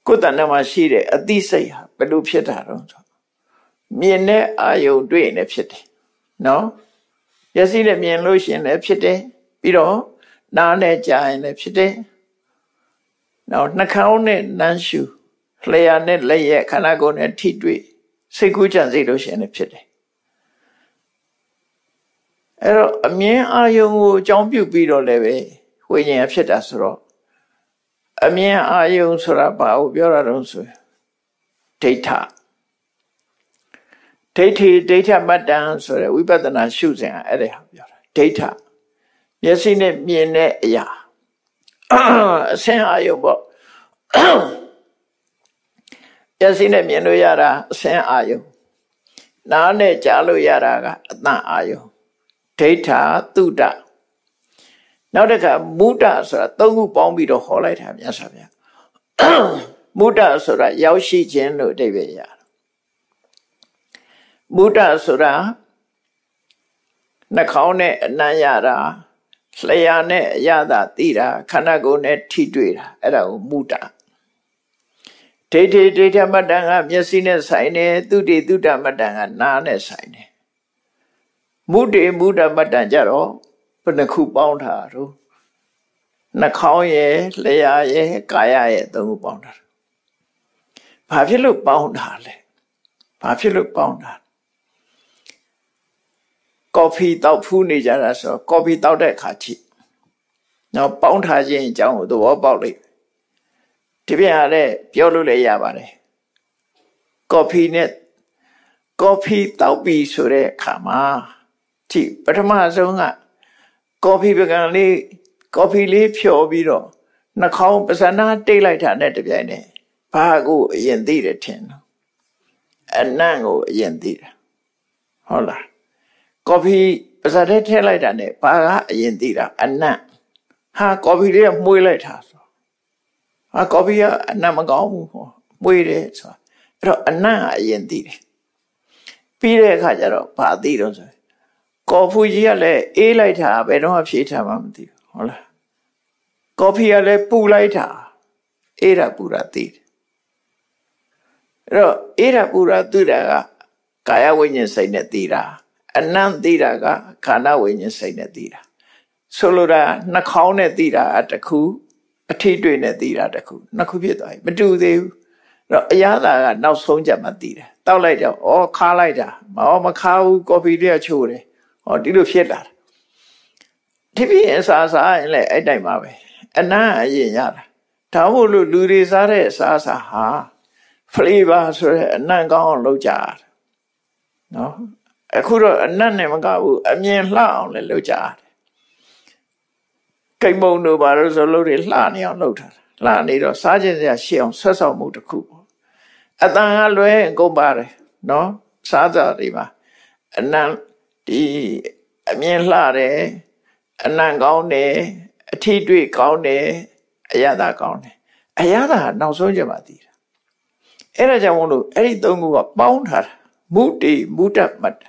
ကိုယ်တဏ္ဍမှာရှိတဲ့အသိစိတ်ဟာဘယ်လိုဖြစ်တာတော့ဆိုမြင်တဲ့အာယုံတွေ့ရင်လည်းဖြစ်တယ်နော်ရစီနဲ့မြင်လို့ရှိရင်လည်းဖြစ်တယ်ပြီးတော့နားနဲ့ကြားရင်လည်းဖြစ်တယ် နောက်နှာခေါင်းနဲ့နမ်းရှူလျှာနဲ့လက်ရက်ခန္ဓာကိုယ်နဲ့ထိတွေ့စိတ်ကူးကြံစိတ်လို့ရှိရင်လည်းဖြစ်တယ်အဲ့တော့အမြင်အာယုံကိုအကြောင်းပြုပြီးတော့လည်းပဲဝိညာဉ်ဖြစ်တာဆိုတော့အမြင်အာယုံဆိုတာဘာကိုပြောတာတော့ဆိုဒိဋ္ဌဒိဋ္ဌိဒိဋ္ဌမတ္တံဆိုတဲ့ဝိပဿနာရှုစဉ်အဲ့ဒါပြောတာဒိဋ္ဌမျက်စိနဲ့မြင်တဲ့အရာ အဆင်းအာယုပေါ့မျက်စိနဲ့မြင်လို့ရတာအဆင်းအာယုနားနဲ့ကြားလို့ရတာကအတန်အာယုဒိဋ္ဌသုဒ္ဓနောက်တစ်ခါမုဒ္ဒဆိုတာသုံးခုပေါင်းပြီးတော့ဟောလိုက်တာမြတ်စွာဘုရားမုဒ္ဒဆိုတာရောက်ရှိခြင်းလို့အဓိပ္ပာယ်ရတယ်မုဒ္ဒဆိုတာနှာခေါင်းနဲ့အနံ့ရတာ လျှာနဲ့အရသာသိတာခန္ဓာကိုယ်နဲ့ထိတွေ့တာအဲ့ဒါကိုမုဒ္ဒဒိဋ္ဌိဒိဋ္ဌမတ္တန်ကမျက်စိနဲ့ဆိုင်တယ်သုတိသုတ္တမတ္တန်ကနားနဲ့ဆိုင်တယ်မုဒ္ဒေမုဒ္ဒမတ္တန်ကြတော့ဘယ်နှခုပေါင်းထားတော့နှာခေါင်းရဲ့လျှာရဲ့ကာယရဲ့သုံးခုပေါင်းထားဘာဖြစ်လို့ပေါင်းတာလဲဘာဖြစ်လို့ပေါင်းတာ ကော်ဖီတောက်ဖူးနေကြတာဆိုကော်ဖီတောက်တဲ့အခါထိနောက်ပေါင်းထားခြင်းအကြောင်းကိုသဘောပေါက်လိမ့်ဒီပြန်ရတဲ့ပြောလို့လည်းရပါတယ်ကော်ဖီနဲ့ကော်ဖီတောက်ပြီဆိုတဲ့အခါမှာဒီပထမဆုံးကကော်ဖီပကံလေးကော်ဖီလေးဖြော်ပြီးတော့နှာခေါင်းပစနာတိတ်လိုက်တာနဲ့တပြိုင်နက်ဘာကိုအရင်သိတယ်ထင်တော့အနံ့ကိုအရင်သိတယ်ဟုတ်လား ကော်ဖီပါဇာထဲထည့်လိုက်တာနဲ့ဘာကအရင်သိတာအနံ့ဟာကော်ဖီလေးကမှုေးလိုက်တာဆိုဟာကော်ဖီကအနံ့မကောင်းဘူးဟောမှုေးတယ်ဆိုအဲ့တော့အနံ့ကအရင်သိတယ်ပြီးတဲ့အခါကျတော့ဘာသိတော့ဆိုကော်ဖူကြီးကလည်းအေးလိုက်တာဘယ်တော့မှဖြေးထားမှမသိဘူးဟုတ်လားကော်ဖီကလည်းပူလိုက်တာအေးတာပူတာသိတယ်အဲ့တော့အေးတာပူတာသိတာကကာယဝိညာဉ်စိတ်နဲ့သိတာ အနံ့သိတာကခန္ဓာဝိညာဉ်စိတ်နဲ့သိတာဆိုလိုတာနှာခေါင်းနဲ့သိတာအတခုအထိတွေ့နဲ့သိတာတခုနှစ်ခုဖြစ်သွားပြီမတူသေးဘူးအဲ့တော့အရသာကနောက်ဆုံးချက်မှသိတယ်တောက်လိုက်တော့ဩခါလိုက်တာမဩမခါဘူးကော်ဖီလေးချိုးတယ်ဟောဒီလိုဖြစ်လာတာဒီပြင်းအစားစားရင်လည်းအဲ့တိုင်ပါပဲအနံ့အရင်ရတာဒါမို့လို့လူတွေစားတဲ့အစားအစာဟာ flavor ဆိုတဲ့အနံ့ကောင်းအောင်လုပ်ကြတာနော် အခုတော့အနတ်နဲ့မကဘူးအမြင်လှအောင်လည်းလုပ်ကြတယ်ကိမ္မုံတို့ဘာလို့ဆိုလို့တွေလှနေအောင်လုပ်ထားတာလှနေတော့စားခြင်းစရာရှေ့အောင်ဆွတ်ဆောင်မှုတစ်ခုပေါ့အတန်ကလွဲကုန်ပါတယ်နော်စားကြတွေမှာအနံဒီအမြင်လှတယ်အနံကောင်းတယ်အထီးတွေ့ကောင်းတယ်အရသာကောင်းတယ်အရသာနောက်ဆုံးကြမှာတည်တာအဲ့ဒါကြောင့်မို့လို့အဲ့ဒီသုံးခုကပေါင်းထားတာမုတိမုဒ္ဒမတ္တ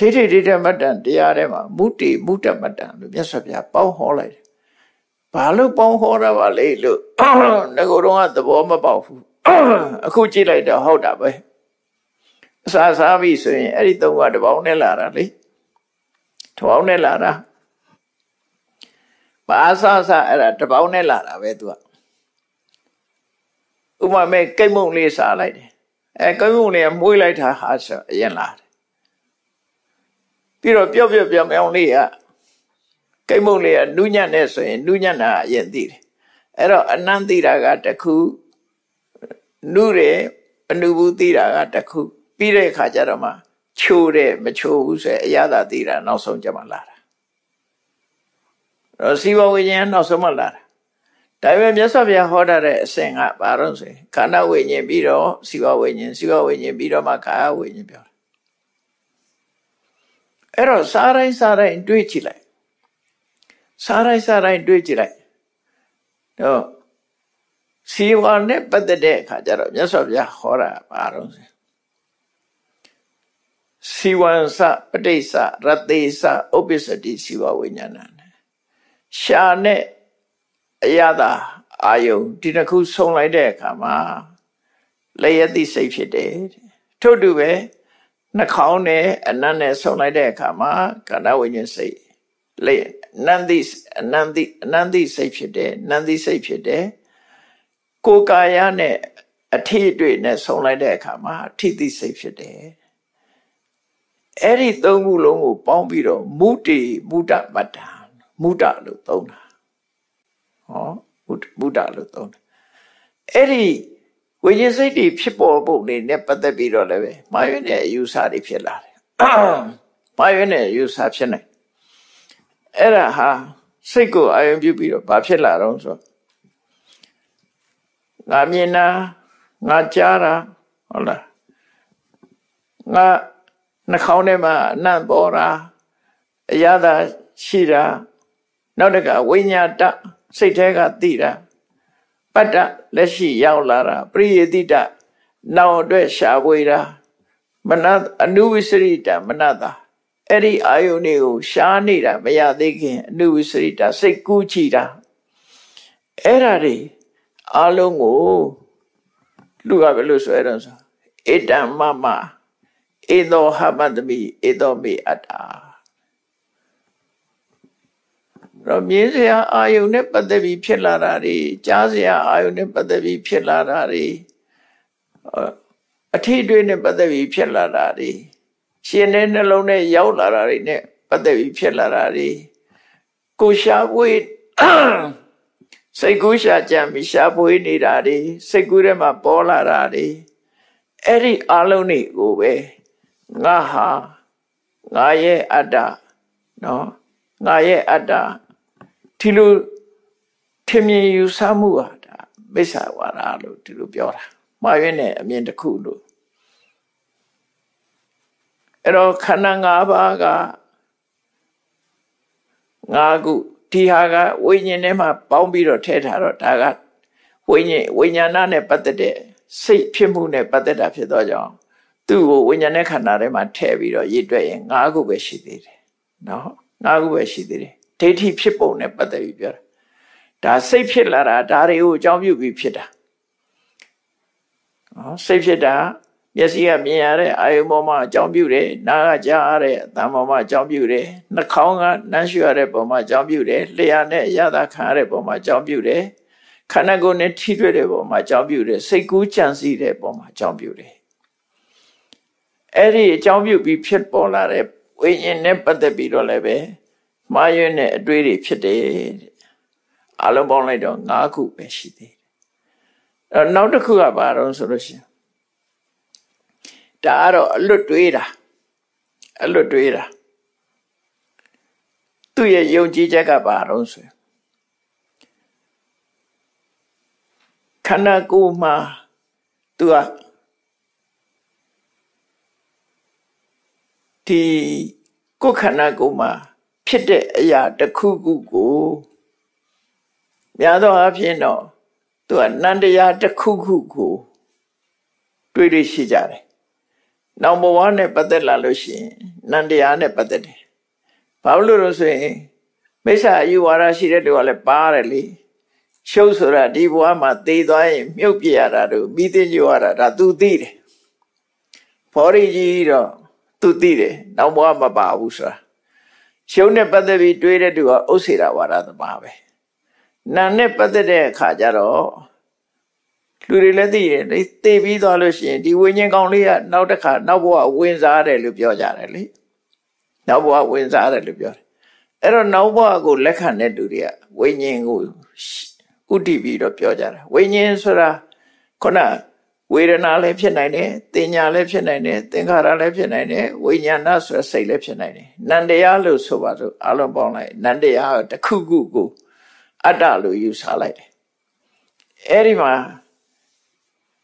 ဒိဋ္ဌိဒိဋ္ဌမတ္တန်တရားထဲမှာမုတိမုတ္တမတ္တန်လို့မြတ်စွာဘုရားပေါင်းဟောလိုက်တယ်။ဘာလို့ပေါင်းဟောတာပါလဲလို့ငကိုတော့ကသဘောမပေါက်ဘူး။အခုကြည့်လိုက်တော့ဟုတ်တာပဲ။အစာစားပြီဆိုရင်အဲ့ဒီသုံးကတပေါင်းနဲ့လာတာလေ။တပေါင်းနဲ့လာတာ။ဘာဆဆအဲ့ဒါတပေါင်းနဲ့လာတာပဲသူက။ဥပမာကိတ်မုံလေးစားလိုက်တယ်။အဲကိတ်မုံလေးကမွေးလိုက်တာဟာဆိုအရင်လာတယ် ပြီးတော့ပျော့ပျော့ပြောင်ပြောင်လေးကကိမုတ်လေးကနုညံ့နေဆိုရင်နုညံ့တာအရင်သိတယ်အဲ့တော့အနန္တိတာကတခုနုတယ်အနုဘူးသိတာကတခု ပြီးတဲ့အခါကျတော့မှချိုးတယ်မချိုးဘူးဆိုအရသာသိတာနောက်ဆုံးကျမှလာတာတော့စီဝဝိညာဉ်နောက်ဆုံးမှလာတာဒါပေမဲ့မြတ်စွာဘုရားဟောတာတဲ့အစဉ်ကဘာလို့ဆိုရင်ခန္ဓာဝိညာဉ်ပြီးတော့စီဝဝိညာဉ်စီဝဝိညာဉ်ပြီးတော့မှကာယဝိညာဉ်ပြော အဲ့တော့စားတိုင်းစားတိုင်းတွေးကြည့်လိုက်စားတိုင်းစားတိုင်းတွေးကြည့်လိုက်တော့စီဝါနဲ့ပတ်သက်တဲ့အခါကျတော့မြတ်စွာဘုရားဟောတာဘာတော့စီဝံစပဋိစ္စရတေစဥပ္ပစ္စတိစီဝဝိညာဏရှာနဲ့အရသာအာယုံဒီတစ်ခုဆုံးလိုက်တဲ့အခါမှာလျက်သိစိတ်ဖြစ်တယ်ထို့တူပဲ နှာခေါင်းနဲ့အနံ့နဲ့ဆုံလိုက်တဲ့အခါမှာကာဏဝိညာဉ်စိတ်လေနန္တိအနန္တိအနန္တိစိတ်ဖြစ်တယ်နန္တိစိတ်ဖြစ်တယ်ကိုယ်ကာယနဲ့အထီးတွေ့နဲ့ဆုံလိုက်တဲ့အခါမှာအထီးသိစိတ်ဖြစ်တယ်အဲ့ဒီသုံးခုလုံးကိုပေါင်းပြီးတော့မုတိမုဒမတ္တမုဒလို့သုံးတာဟောမုဒလို့သုံးတာအဲ့ဒီ ဝိညာဉ်စိတ်တွေဖြစ်ပေါ်ပုံတွေနဲ့ပတ်သက်ပြီးတော့လည်းပဲမှားယွင်းတဲ့အယူဆတွေဖြစ်လာတယ်မှားယွင်းတဲ့အယူဆဖြစ်နေအဲ့ဒါဟာစိတ်ကိုအာရုံပြုပြီးတော့ဘာဖြစ်လာတော့ဆိုငါမြင်တာငါကြားတာဟုတ်လားငါနှာခေါင်းထဲမှာအနံ့ပေါ်တာအရသာရှိတာနောက်တကဝိညာတစိတ်ထဲကသိတာ ပတ္တလက်ရှိရောက်လာတာပရိယေတိတနောက်အတွက်ရှားပွေတာမနအနုဝိစရိတမနတာအဲ့ဒီအာယုန်တွေကိုရှားနေတာမရသေးခင်အနုဝိစရိတစိတ်ကူးချီတာအဲ့ဒါတွေအလုံးကိုလူကဘယ်လိုဆိုရတော့ဆိုဣတံမမဧသောဟမတမိဧသောမေအတ္တာ တော့မြင်စရာအာယုန်နဲ့ပတ်သက်ပြီးဖြစ်လာတာတွေကြားစရာအာယုန်နဲ့ပတ်သက်ပြီးဖြစ်လာတာတွေအထီးတွေနဲ့ပတ်သက်ပြီးဖြစ်လာတာတွေရှင်တဲ့နှလုံးနဲ့ရောက်လာတာတွေနဲ့ပတ်သက်ပြီးဖြစ်လာတာတွေကိုရှားပွေးစိတ်ကူးရှာကြံပြီးရှားပွေးနေတာတွေစိတ်ကူးထဲမှာပေါ်လာတာတွေအဲ့ဒီအလုံးတွေကိုပဲငါဟာငါရဲ့အတ္တနော်ငါရဲ့အတ္တ ဒီလိုထင်မြင်ယူဆမှုဟာဒါမိစ္ဆာဝါဒလို့ဒီလိုပြောတာမှားရင်းနဲ့အမြင်တစ်ခုလို့အဲ့တော့ခန္ဓာ၅ပါးကငါခုဒီဟာကဝိညာဉ်ထဲမှာပေါင်းပြီးတော့ထည့်ထားတော့ဒါကဝိညာဉ်ဝိညာဏနဲ့ပတ်သက်တဲ့စိတ်ဖြစ်မှုနဲ့ပတ်သက်တာဖြစ်တော့ကြောင်းသူ့ကိုဝိညာဉ်နဲ့ခန္ဓာထဲမှာထည့်ပြီးတော့ရည်တွက်ရင်၅ခုပဲရှိသေးတယ်နော်၅ခုပဲရှိသေးတယ် ဒိဋ္ဌိဖြစ်ပုံနဲ့ပတ်သက်ပြီးပြောတာဒါစိတ်ဖြစ်လာတာဒါတွေကိုအကြောင်းပြုပြီးဖြစ်တာနော်စိတ်ဖြစ်တာမျက်စိကမြင်ရတဲ့အာယုံပေါ်မှာအကြောင်းပြုတယ်နားကကြားရတဲ့အသံပေါ်မှာအကြောင်းပြုတယ်နှာခေါင်းကနှမ်းရှူရတဲ့ပုံမှာအကြောင်းပြုတယ်လျှာနဲ့ရတာခံရတဲ့ပုံမှာအကြောင်းပြုတယ်ခန္ဓာကိုယ်နဲ့ထိတွေ့တဲ့ပုံမှာအကြောင်းပြုတယ်စိတ်ကူးကြံစည်တဲ့ပုံမှာအကြောင်းပြုတယ်အဲ့ဒီအကြောင်းပြုပြီးဖြစ်ပေါ်လာတဲ့ဝိညာဉ်နဲ့ပတ်သက်ပြီးတော့လည်းပဲ မှားယွင်းတဲ့အတွေးတွေဖြစ်တယ်အလုံးပေါင်းလိုက်တော့၅ခုပဲရှိသေးတယ်အဲနောက်တစ်ခုကဘာတော့ဆိုလို့ရှိရင်ဒါကတော့အလွတ်တွေးတာအလွတ်တွေးတာသူ့ရဲ့ယုံကြည်ချက်ကဘာတော့ဆိုရင်ခန္ဓာကိုယ်မှာသူကဒီကိုယ်ခန္ဓာကိုယ်မှာ ဖြစ်တဲ့အရာတစ်ခုခုကိုများသောအားဖြင့်တော့သူကနန္တရားတစ်ခုခုကိုတွေးတွေရှိကြတယ်။နောက်ဘဝနဲ့ပတ်သက်လာလို့ရှိရင်နန္တရားနဲ့ပတ်သက်တယ်။ဘာလို့လို့ဆိုရင်မိစ္ဆာအယူဝါဒရှိတဲ့တူကလည်းပါတယ်လေ။ရှုပ်ဆိုတာဒီဘဝမှာသေသွားရင် မြုပ်ပြရတာတို့ပြီးသိကြရတာဒါ तू သိတယ်။ဖော်ရီကြီးတော့သူသိတယ်နောက်ဘဝမပါဘူးဆိုတာ ရှုံးနဲ့ပတ်သက်ပြီးတွေးတဲ့သူကဥစ္စေတာဝါဒသမားပဲနာနဲ့ပတ်သက်တဲ့အခါကျတော့လူတွေလည်းသိတယ်လေသိပြီးသွားလို့ရှိရင်ဒီဝိညာဉ်ကောင်လေးကနောက်တစ်ခါနောက်ဘဝဝင်စားတယ်လို့ပြောကြတယ်လေနောက်ဘဝဝင်စားတယ်လို့ပြောတယ်အဲ့တော့နောက်ဘဝကိုလက်ခံတဲ့လူတွေကဝိညာဉ်ကိုဥတည်ပြီးတော့ပြောကြတယ်ဝိညာဉ်ဆိုတာခုန ဝေဒနာလည်းဖြစ်နိုင်တယ်တင်ညာလည်းဖြစ်နိုင်တယ်သင်္ခါရလည်းဖြစ်နိုင်တယ်ဝိညာဏဆိုစိတ်လည်းဖြစ်နိုင်တယ်နန္တရားလို့ဆိုပါစို့အလုံးပေါင်းလိုက်နန္တရားတစ်ခုခုကိုအတ္တလို့ယူဆလိုက်တယ်အဲ့ဒီမှာ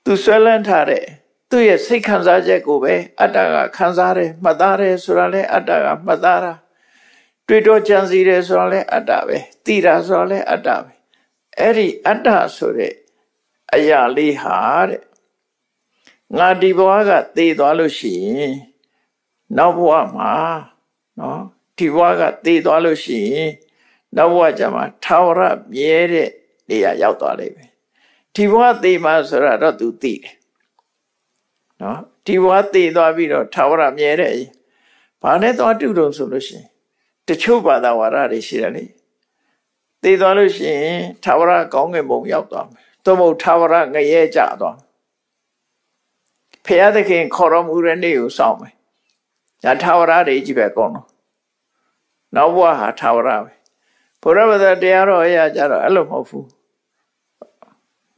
သူဆွဲလန်းထားတဲ့သူ့ရဲ့စိတ်ခံစားချက်ကိုပဲအတ္တကခံစားတယ်မှတ်သားတယ်ဆိုတာလည်းအတ္တကမှတ်သားတာတွေ့တော့ကြံစီတယ်ဆိုတာလည်းအတ္တပဲသိတာဆိုတာလည်းအတ္တပဲအဲ့ဒီအတ္တဆိုတဲ့အရာလေးဟာတဲ့ ငါဒီဘဝကသေသွားလို့ရှိရင်နောက်ဘဝမှာနော်ဒီဘဝကသေသွားလို့ရှိရင်နောက်ဘဝကျမှထာဝရမြဲတဲ့နေရာရောက်သွားလိမ့်မယ်ဒီဘဝသေမှာဆိုတာတော့ तू သိတယ်နော်ဒီဘဝသေသွားပြီးတော့ထာဝရမြဲတဲ့ဘာနဲ့သွားတူတော့ဆိုလို့ရှိရင်တချို့ဘာသာဝါဒတွေရှိတယ်လေသေသွားလို့ရှိရင်ထာဝရကောင်းငင်ဘုံရောက်သွားမယ်သို့မဟုတ်ထာဝရငရဲကြသွား ဖရာသခင်ခေါ်တော်မူတဲ့နေ့ကိုစောင့်မယ်။ဒါထာဝရတွေကြီးပဲကောင်းတော့။နောက်ဘဝဟာထာဝရပဲ။ဘုရားဗဒတရားတော်အရာကြတော့အဲ့လိုမဟုတ်ဘူး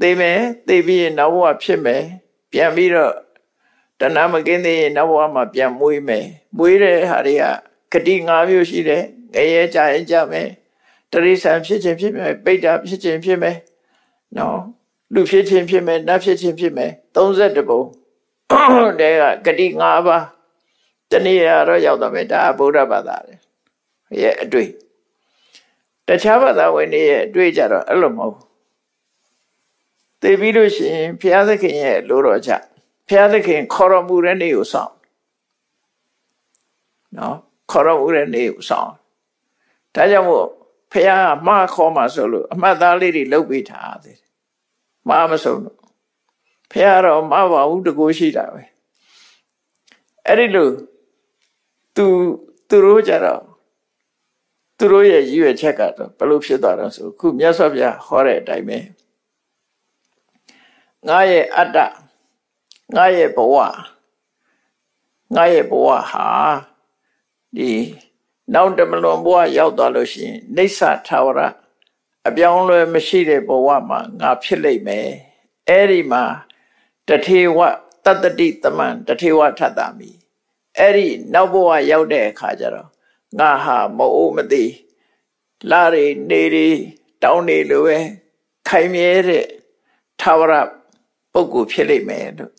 သိမယ်သိပြီးရင်နောက်ဘဝဖြစ်မယ်ပြန်ပြီးတော့တဏှာမကင်းသေးရင်နောက်ဘဝမှာပြန်မွေးမယ်မွေးတဲ့ဟာတွေကဂတိ၅မျိုးရှိတယ်ငရဲကြရင်ကြမယ်တရိษံဖြစ်ခြင်းဖြစ်မယ်ပိဋ္ဌာဖြစ်ခြင်းဖြစ်မယ်နော်လူဖြစ်ခြင်းဖြစ်မယ်နတ်ဖြစ်ခြင်းဖြစ်မယ်32ပုံ တဲကဂတိ၅ပါးတနည်းအားတော့ရောက်တော့မယ်ဒါဗုဒ္ဓဘာသာရဲ့အတွေ့တခြားဘာသာဝင်တွေရဲ့အတွေ့ကြတော့အဲ့လိုမဟုတ်ဘူးသိပြီးလို့ရှိရင်ဘုရားသခင်ရဲ့လိုတော်ချဘုရားသခင်ခေါ်တော်မူတဲ့နေ့ကိုစောင့်နော်ခေါ်တော်မူတဲ့နေ့ကိုစောင့်ဒါကြောင့်မို့ဘုရားမှားခေါ်မှာဆိုလို့အမှတ်သားလေးတွေလုပ်ပေးထားတယ်မှားမဆုံးတော့ ဘုရားတော့မှားပါဘူးတကူရှိတာပဲအဲ့ဒီလိုသူသူတို့ကြတော့သူတို့ရဲ့ရည်ရွယ်ချက်ကတော့ဘလို့ဖြစ်သွားတော့ဆိုခုမြတ်စွာဘုရားဟောတဲ့အတိုင်းပဲငါရဲ့အတ္တငါရဲ့ဘဝငါရဲ့ဘဝဟာဒီနောက်တမလွန်ဘဝရောက်သွားလို့ရှိရင်နေဆထာဝရအပြောင်းလဲမရှိတဲ့ဘဝမှာငါဖြစ်လိမ့်မယ်အဲ့ဒီမှာ တထေဝတတ္တတိတမန်တထေဝထတမိအဲ့ဒီနောက်ဘဝရောက်တဲ့အခါကျတော့ငါဟာမအိုးမသိလာရီနေရီတောင်းနေလိုပဲခိုင်မြဲတဲ့ထာဝရပုဂ္ဂိုလ်ဖြစ်လိမ့်မယ်လို့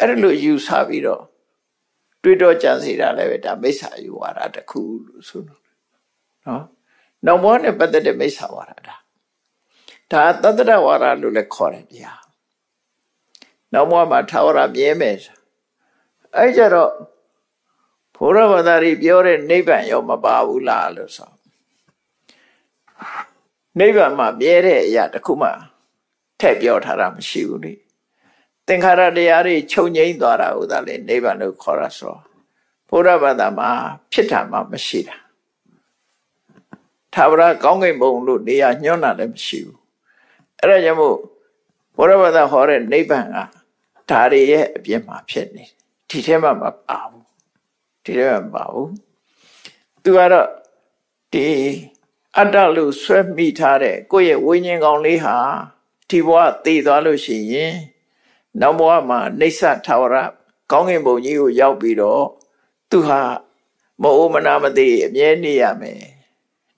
အဲ့ဒါလို့ယူဆပြီးတော့တွေးတော့ကြံစီတာလည်းပဲဒါမိစ္ဆာယူဝါဒတစ်ခုလို့ဆိုလို့နော်နောက်ဘောနဲ့ပတ်သက်တဲ့မိစ္ဆာဝါဒဒါဒါသတ္တရဝါဒလို့လည်းခေါ်တယ်တရား နောက်ဘောမှာထာဝရမြဲမယ်အဲ့ကြတော့ဘုရားဘာသာကြီးပြောတဲ့နိဗ္ဗာန်ရောမပါဘူးလားလို့ဆိုနိဗ္ဗာန်မှာမြဲတဲ့အရာတစ်ခုမှထည့်ပြောထားတာမရှိဘူးလေသင်္ခါရတရားတွေချုပ်ငိမ့်သွားတာဥဒါလေနိဗ္ဗာန်လို့ခေါ်ရဆိုဘုရားဘာသာမှာဖြစ်တာမှမရှိတာသာဝရကောင်းကင်ဘုံလို့နေရာညွှန်းတာလည်းမရှိဘူးအဲ့ဒါကြောင့်မို့ဘုရားဘာသာဟောတဲ့နိဗ္ဗာန်က ဒါတွေရဲ့အပြင်မှာဖြစ်နေဒီထဲမှာမပါဘူးဒီထဲမှာမပါဘူးသူကတော့ဒီအတ္တလို့ဆွဲမိထားတဲ့ကိုယ့်ရဲ့ဝိညာဉ်ကောင်လေးဟာဒီဘဝတည်သွားလို့ရှိရင်နောက်ဘဝမှာနေဆထာဝရကောင်းကင်ဘုံကြီးကိုရောက်ပြီးတော့သူဟာမအိုမနာမသိအမြဲနေရမယ်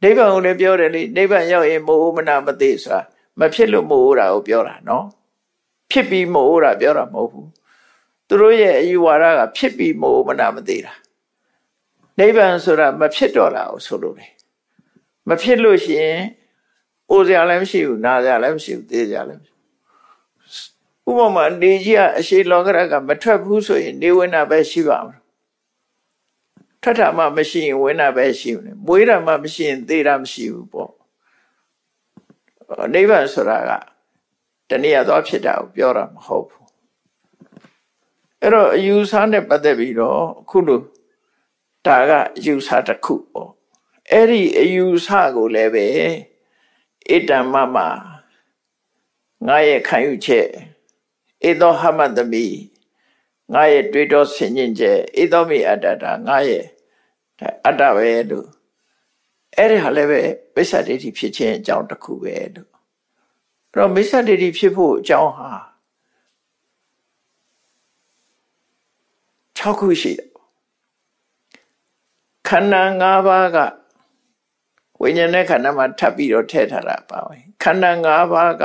နိဗ္ဗာန်ကိုလည်းပြောတယ်လေနိဗ္ဗာန်ရောက်ရင်မအိုမနာမသိဆိုတာမဖြစ်လို့မအိုတာကိုပြောတာနော် ဖြစ်ပြီးမအိုတာပြောတာမဟုတ်ဘူးသူတို့ရဲ့အယူဝါဒကဖြစ်ပြီးမအိုမနာမသိတာနိဗ္ဗာန်ဆိုတာမဖြစ်တော့တာကိုဆိုလို့တယ်မဖြစ်လို့ရှိရင်အိုစရာလည်းမရှိဘူးနာစရာလည်းမရှိဘူးသိစရာလည်းမရှိဥပမာနေကြီးကအရှိလောကရကမထွက်ဘူးဆိုရင်နေဝင်တာပဲရှိပါမလားထွက်တာမှမရှိရင်ဝင်တာပဲရှိတယ်မွေးတာမှမရှိရင်သေတာမရှိဘူးပေါ့နိဗ္ဗာန်ဆိုတာက တနည်းသွားဖြစ်တာကိုပြောတာမဟုတ်ဘူးအဲ့တော့အယူဆနဲ့ပတ်သက်ပြီးတော့အခုလိုဒါကအယူဆတစ်ခုပေါ့အဲ့ဒီအယူဆကိုလည်းပဲဣတံမမငါရဲ့ခံယူချက်ဧသောဟမတမိငါရဲ့တွေးတောဆင်ញင်ချက်ဧသောမိအတ္တတာငါရဲ့အတ္တပဲလို့အဲ့ဒီဟာလည်းပဲမိစ္ဆာဒိဋ္ဌိဖြစ်ခြင်းအကြောင်းတစ်ခုပဲလို့အဲ့ တော့မိစ္ဆာဒိဋ္ဌိဖြစ်ဖို့အကြောင်းဟာ6ခုရှိတယ်ခန္ဓာ၅ပါးကဝိညာဉ်နဲ့ခန္ဓာမှာထပ်ပြီးတော့ထည့်ထားတာပါပဲခန္ဓာ၅ပါးက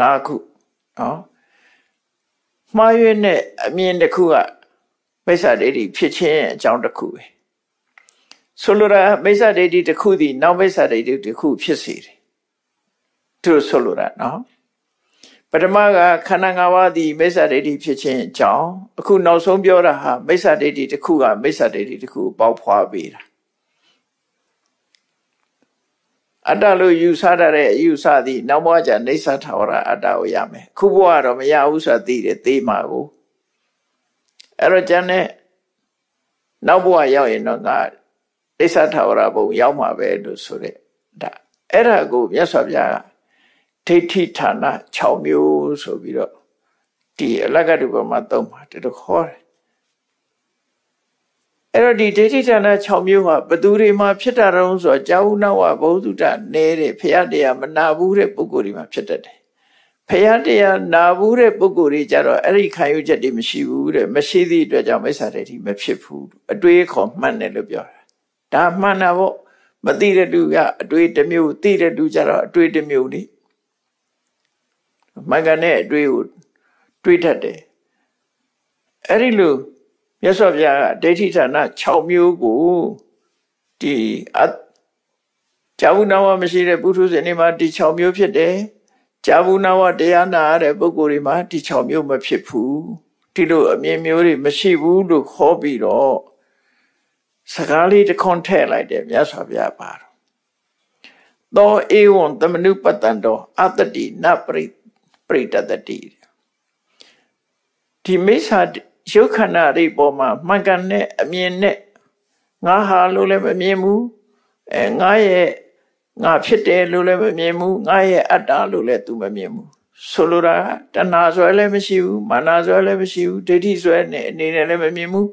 ၅ခုနော်မှားရွေးတဲ့အမြင်တစ်ခုကမိစ္ဆာဒိဋ္ဌိဖြစ်ခြင်းအကြောင်းတစ်ခုပဲဆိုလိုတာမိစ္ဆာဒိဋ္ဌိတစ်ခုသည်နောက်မိစ္ဆာဒိဋ္ဌိတစ်ခုဖြစ်စေတယ် သူဆိုလိုတာနော်ပထမကခန္ဓာ၅ပါးသည်မိစ္ဆာဒိဋ္ဌိဖြစ်ခြင်းအကြောင်းအခုနောက်ဆုံးပြောတာဟာမိစ္ဆာဒိဋ္ဌိတစ်ခုကမိစ္ဆာဒိဋ္ဌိတစ်ခုပေါက်ဖွာပေးတာအတ္တလို့ယူဆတတ်တဲ့အယူဆသည်နောက်ဘဝကျနေသထာဝရအတ္တကိုရမယ်ခုဘဝတော့မရဘူးဆိုတာသိတယ်သိမှာကိုအဲ့တော့ကျန်တဲ့နောက်ဘဝရောက်ရင်တော့ငါနေသထာဝရဘုံရောက်မှာပဲလို့ဆိုတဲ့ဒါအဲ့ဒါကိုမြတ်စွာဘုရားက ဒိဋ္ဌိဌာန6မျိုးဆိုပြီးတော့ဒီအလက္ခဏုပမှာသုံးပါတတခေါ်တယ်အဲ့တော့ဒီဒိဋ္ဌိဌာန6မျိုးဟာဘသူတွေမှာဖြစ်တာတုံးဆိုတော့ကြာဦးနောက်ဝဘုဒ္ဓတနေတဲ့ဖရာတရားမနာဘူးတဲ့ပုဂ္ဂိုလ်တွေမှာဖြစ်တတ်တယ်ဖရာတရားနာဘူးတဲ့ပုဂ္ဂိုလ်တွေကြတော့အဲ့ဒီခံယူချက်တွေမရှိဘူးတဲ့မရှိသည့်အတွက်ကြောင့်မိစ္ဆာဒိဋ္ဌိမဖြစ်ဘူးအတွေးခေါ်မှတ်တယ်လို့ပြောတာဒါမှန်တာပေါ့မသိတဲ့လူကအတွေးတစ်မျိုးသိတဲ့လူကြတော့အတွေးတစ်မျိုးလေ မင်္ဂနဲ့အတွေးကိုတွေးတတ်တယ်အဲ့ဒီလိုမြတ်စွာဘုရားကဒိဋ္ဌိဌာန6မျိုးကိုဒီအကြာဘူးနာဝမရှိတဲ့ပုထုဇဉ်တွေမှာဒီ6မျိုးဖြစ်တယ်ကြာဘူးနာဝတရားနာရတဲ့ပုဂ္ဂိုလ်တွေမှာဒီ6မျိုးမဖြစ်ဘူးဒီလိုအမြင်မျိုးတွေမရှိဘူးလို့ခေါ်ပြီးတော့စကားလေးတစ်ခွန်းထည့်လိုက်တယ်မြတ်စွာဘုရားပါတော့သောဧဝံသမနုပတံတောအတ္တိနပရိ ပရိတတတိဒီမိစ္ဆာရုပ်ခန္ဓာတွေပေါ်မှာမှန်ကန်တဲ့အမြင်နဲ့ငါဟာလို့လည်းမမြင်ဘူးအဲငါရဲ့ငါဖြစ်တယ်လို့လည်းမမြင်ဘူးငါရဲ့အတ္တလို့လည်းသူမမြင်ဘူးဆိုလိုတာတဏှာဆွဲလည်းမရှိဘူးမာနဆွဲလည်းမရှိဘူးဒိဋ္ဌိဆွဲနဲ့အနေနဲ့လည်းမမြင်ဘူး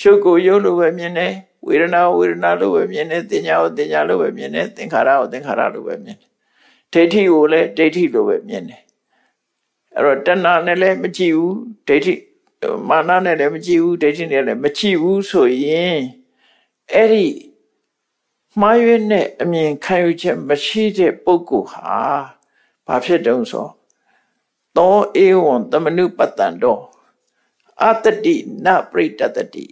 ရှုပ်ကိုရုပ်လို့ပဲမြင်တယ်ဝေဒနာဝေဒနာလို့ပဲမြင်တယ်တင်ညာကိုတင်ညာလို့ပဲမြင်တယ်သင်္ခါရကိုသင်္ခါရလို့ပဲမြင်တယ်ဒိဋ္ဌိကိုလည်းဒိဋ္ဌိလို့ပဲမြင်တယ် အဲ့တော့တဏှာနဲ့လည်းမကြည့်ဘူးဒိဋ္ဌိမာနနဲ့လည်းမကြည့်ဘူးဒိဋ္ဌိနဲ့လည်းမကြည့်ဘူးဆိုရင်အဲ့ဒီမှားရွေးတဲ့အမြင်ခံယူချက်မရှိတဲ့ပုဂ္ဂိုလ်ဟာဘာဖြစ်တုံးဆိုသောဧဝံတမနုပတံတောအတ္တိနပရိတတတိ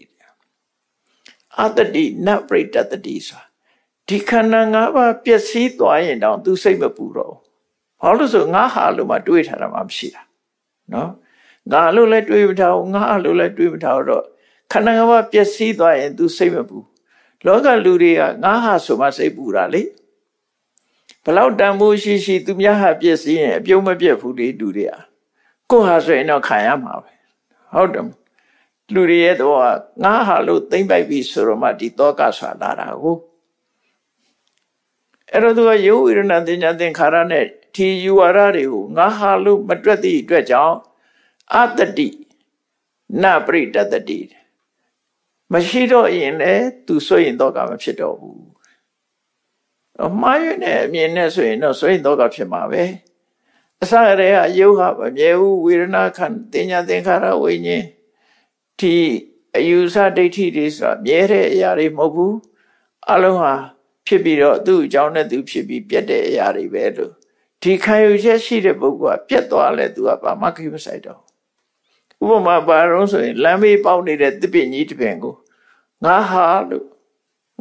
အတ္တိနပရိတတတိဆိုဒီခန္ဓာ၅ပါးပျက်စီးသွားရင်တောင်သူစိတ်မပူတော့ ဘာလို့ဆိုငါဟာလို့မှတွေးထားတာမှမရှိတာနော်ငါလို့လည်းတွေးမထားဘူးငါလို့လည်းတွေးမထားတော့ခန္ဓာ၅ပါးပျက်စီးသွားရင် तू စိတ်မပူလောကလူတွေကငါဟာဆိုမှစိတ်ပူတာလေဘလောက်တန်ဖိုးရှိရှိသူများဟာပျက်စီးရင်အပြုံးမပြတ်ဘူးလေလူတွေကကိုဟာဆိုရင်တော့ခံရမှာပဲဟုတ်တယ်လူတွေရဲ့တော့ငါဟာလို့သိမ့်ပိုက်ပြီဆိုတော့မှဒီတောကဆွာလာတာကိုအဲ့တော့သူကယောဝိရဏတင်ညာသင်္ခါရနဲ့ ဒီယူဝါဒတွေကိုငါဟာလို့မတွက်သည့်အတွက်ကြောင့်အတတိနပရိတတတိမရှိတော့ရင်လည်းသူစွရင်တော့ကမဖြစ်တော့ဘူးအမှားရတဲ့အမြင်နဲ့ဆိုရင်တော့စွရင်တော့ကဖြစ်မှာပဲအစရတဲ့ကယုတ်ဟာမမြဲဘူးဝေဒနာခံတင်ညာသင်္ခါရဝိညာဉ်ဒီအယူဆဒိဋ္ဌိတွေဆိုတာမြဲတဲ့အရာတွေမဟုတ်ဘူးအလုံးဟာဖြစ်ပြီးတော့သူ့အကြောင်းနဲ့သူဖြစ်ပြီးပြတ်တဲ့အရာတွေပဲလို့ ဒီခံယူချက်ရှိတဲ့ပုဂ္ဂိုလ်ကပြတ်သွားလဲသူကဘာမှခိမဆိုင်တော့ဥပမာဘာလို့ဆိုရင်လမ်းမေးပေါက်နေတဲ့တစ်ပင်ကြီးတစ်ပင်ကိုငါဟာလို့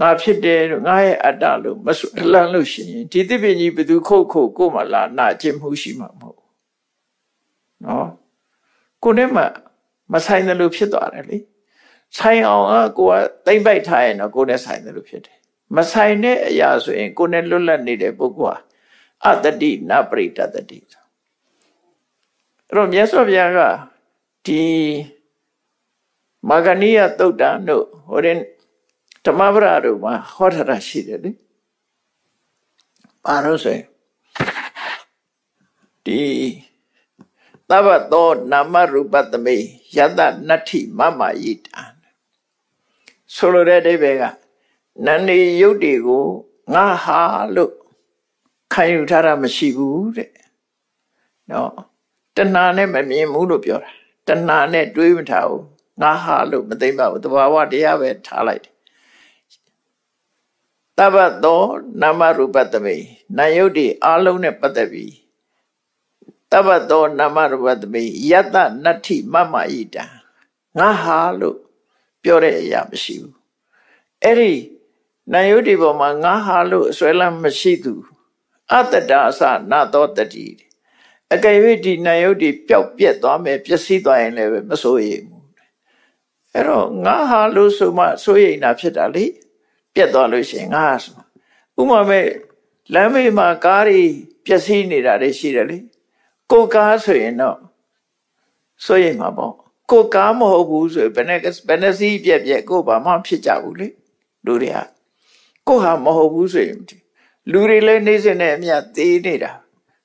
ငါဖြစ်တယ်လို့ငါရဲ့အတ္တလို့မဆွလန်းလို့ရှိရင်ဒီတစ်ပင်ကြီးဘယ်သူခုတ်ခုတ်ကိုမှလာနာခြင်းမှုရှိမှာမဟုတ်နော်ကိုနဲ့မှမဆိုင်တယ်လို့ဖြစ်သွားတယ်လေဆိုင်အောင်ကကိုကတိမ့်ပိုက်ထားရင်တော့ကိုနဲ့ဆိုင်တယ်လို့ဖြစ်တယ်မဆိုင်တဲ့အရာဆိုရင်ကိုနဲ့လွတ်လပ်နေတဲ့ပုဂ္ဂိုလ်ဟာ အတ္တိနပရိတတတိအဲ့တော့မြတ်စွာဘုရားကဒီမာဂဏိယသုတ်တံတို့ဟိုရင်ဓမ္မပဒတို့မှာဟောထားတာရှိတယ်လေပါလို့ဆိုရင်ဒီသဗ္ဗသောနာမရူပသမေယတနတ္ထိမမယိတံဆိုလိုတဲ့အဓိပ္ပာယ်ကနန္ဒီယုတ်တွေကိုငါဟာလို့ ခံယူထားတာမရှိဘူးတဲ့နော်တဏှာနဲ့မမြင်ဘူးလို့ပြောတာတဏှာနဲ့တွေးမထားဘူးငါဟာလို့မသိမ့်ပါဘူးတဘာဝတရားပဲထားလိုက်တယ်တပ္ပသောနာမရူပတမေနာယုတ်ဒီအလုံးနဲ့ပတ်သက်ပြီးတပ္ပသောနာမရူပတမေယတနတ္ထိမမဣတံငါဟာလို့ပြောတဲ့အရာမရှိဘူးအဲ့ဒီနာယုတ်ဒီပေါ်မှာငါဟာလို့အစွဲလမ်းမရှိသူ အတ္တတာအစနာသောတတိအကယ်၍ဒီနာယုတ်ဒီပျောက်ပြက်သွားမယ်ပျက်စီးသွားရင်လည်းမစိုးရိမ်ဘူးအဲ့တော့ငါဟာလို့ဆိုမှစိုးရိမ်တာဖြစ်တာလေပြက်သွားလို့ရှိရင်ငါဆိုဥမာမဲ့လမ်းမေးမှာကားတွေပျက်စီးနေတာတွေရှိတယ်လေကိုကားဆိုရင်တော့စိုးရိမ်မှာပေါ့ကိုကားမဟုတ်ဘူးဆိုရင်ဘယ်နဲ့ဘယ်နဲ့စီးပြက်ပြက်ကိုဘာမှဖြစ်ကြဘူးလေလူတွေကကိုဟာမဟုတ်ဘူးဆိုရင် လူတွေလည်းနေစဉ်နဲ့အမြသေးနေတာ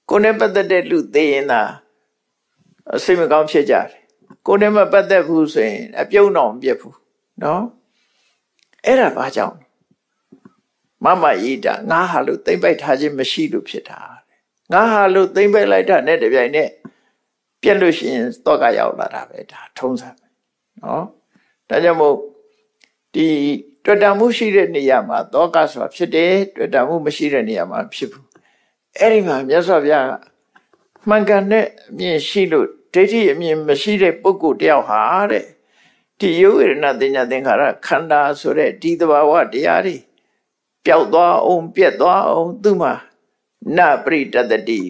ကိုနဲ့ပတ်သက်တဲ့လူသေးရင်သာစိတ်မကောင်းဖြစ်ကြတယ်ကိုနဲ့မပတ်သက်ဘူးဆိုရင်အပြုံးတော့မပြတ်ဘူးနော်အဲ့ဒါဘာကြောင့်မမဤတာငါဟာလို့သိမ့်ပိုက်ထားခြင်းမရှိလို့ဖြစ်တာငါဟာလို့သိမ့်ပိတ်လိုက်တာနဲ့တပြိုင်နက်ပြက်လို့ရှိရင်တော့ကရောက်လာတာပဲဒါထုံးစံနော်ဒါကြောင့်မို့ဒီ တွေ့တာမှုရှိတဲ့နေရာမှာတောကဆိုတာဖြစ်တယ်တွေ့တာမှုမရှိတဲ့နေရာမှာဖြစ်ဘူးအဲ့ဒီမှာမြတ်စွာဘုရားမှန်ကန်တဲ့အမြင်ရှိလို့ဒိဋ္ဌိအမြင်မရှိတဲ့ပုဂ္ဂိုလ်တယောက်ဟာတဲ့ဒီယုဝေရဏတင်ညာသင်္ခါရခန္ဓာဆိုတဲ့ဒီသဘာဝတရားတွေပျောက်သွားအောင်ပြက်သွားအောင်သူ့မှာနပရိတတတိ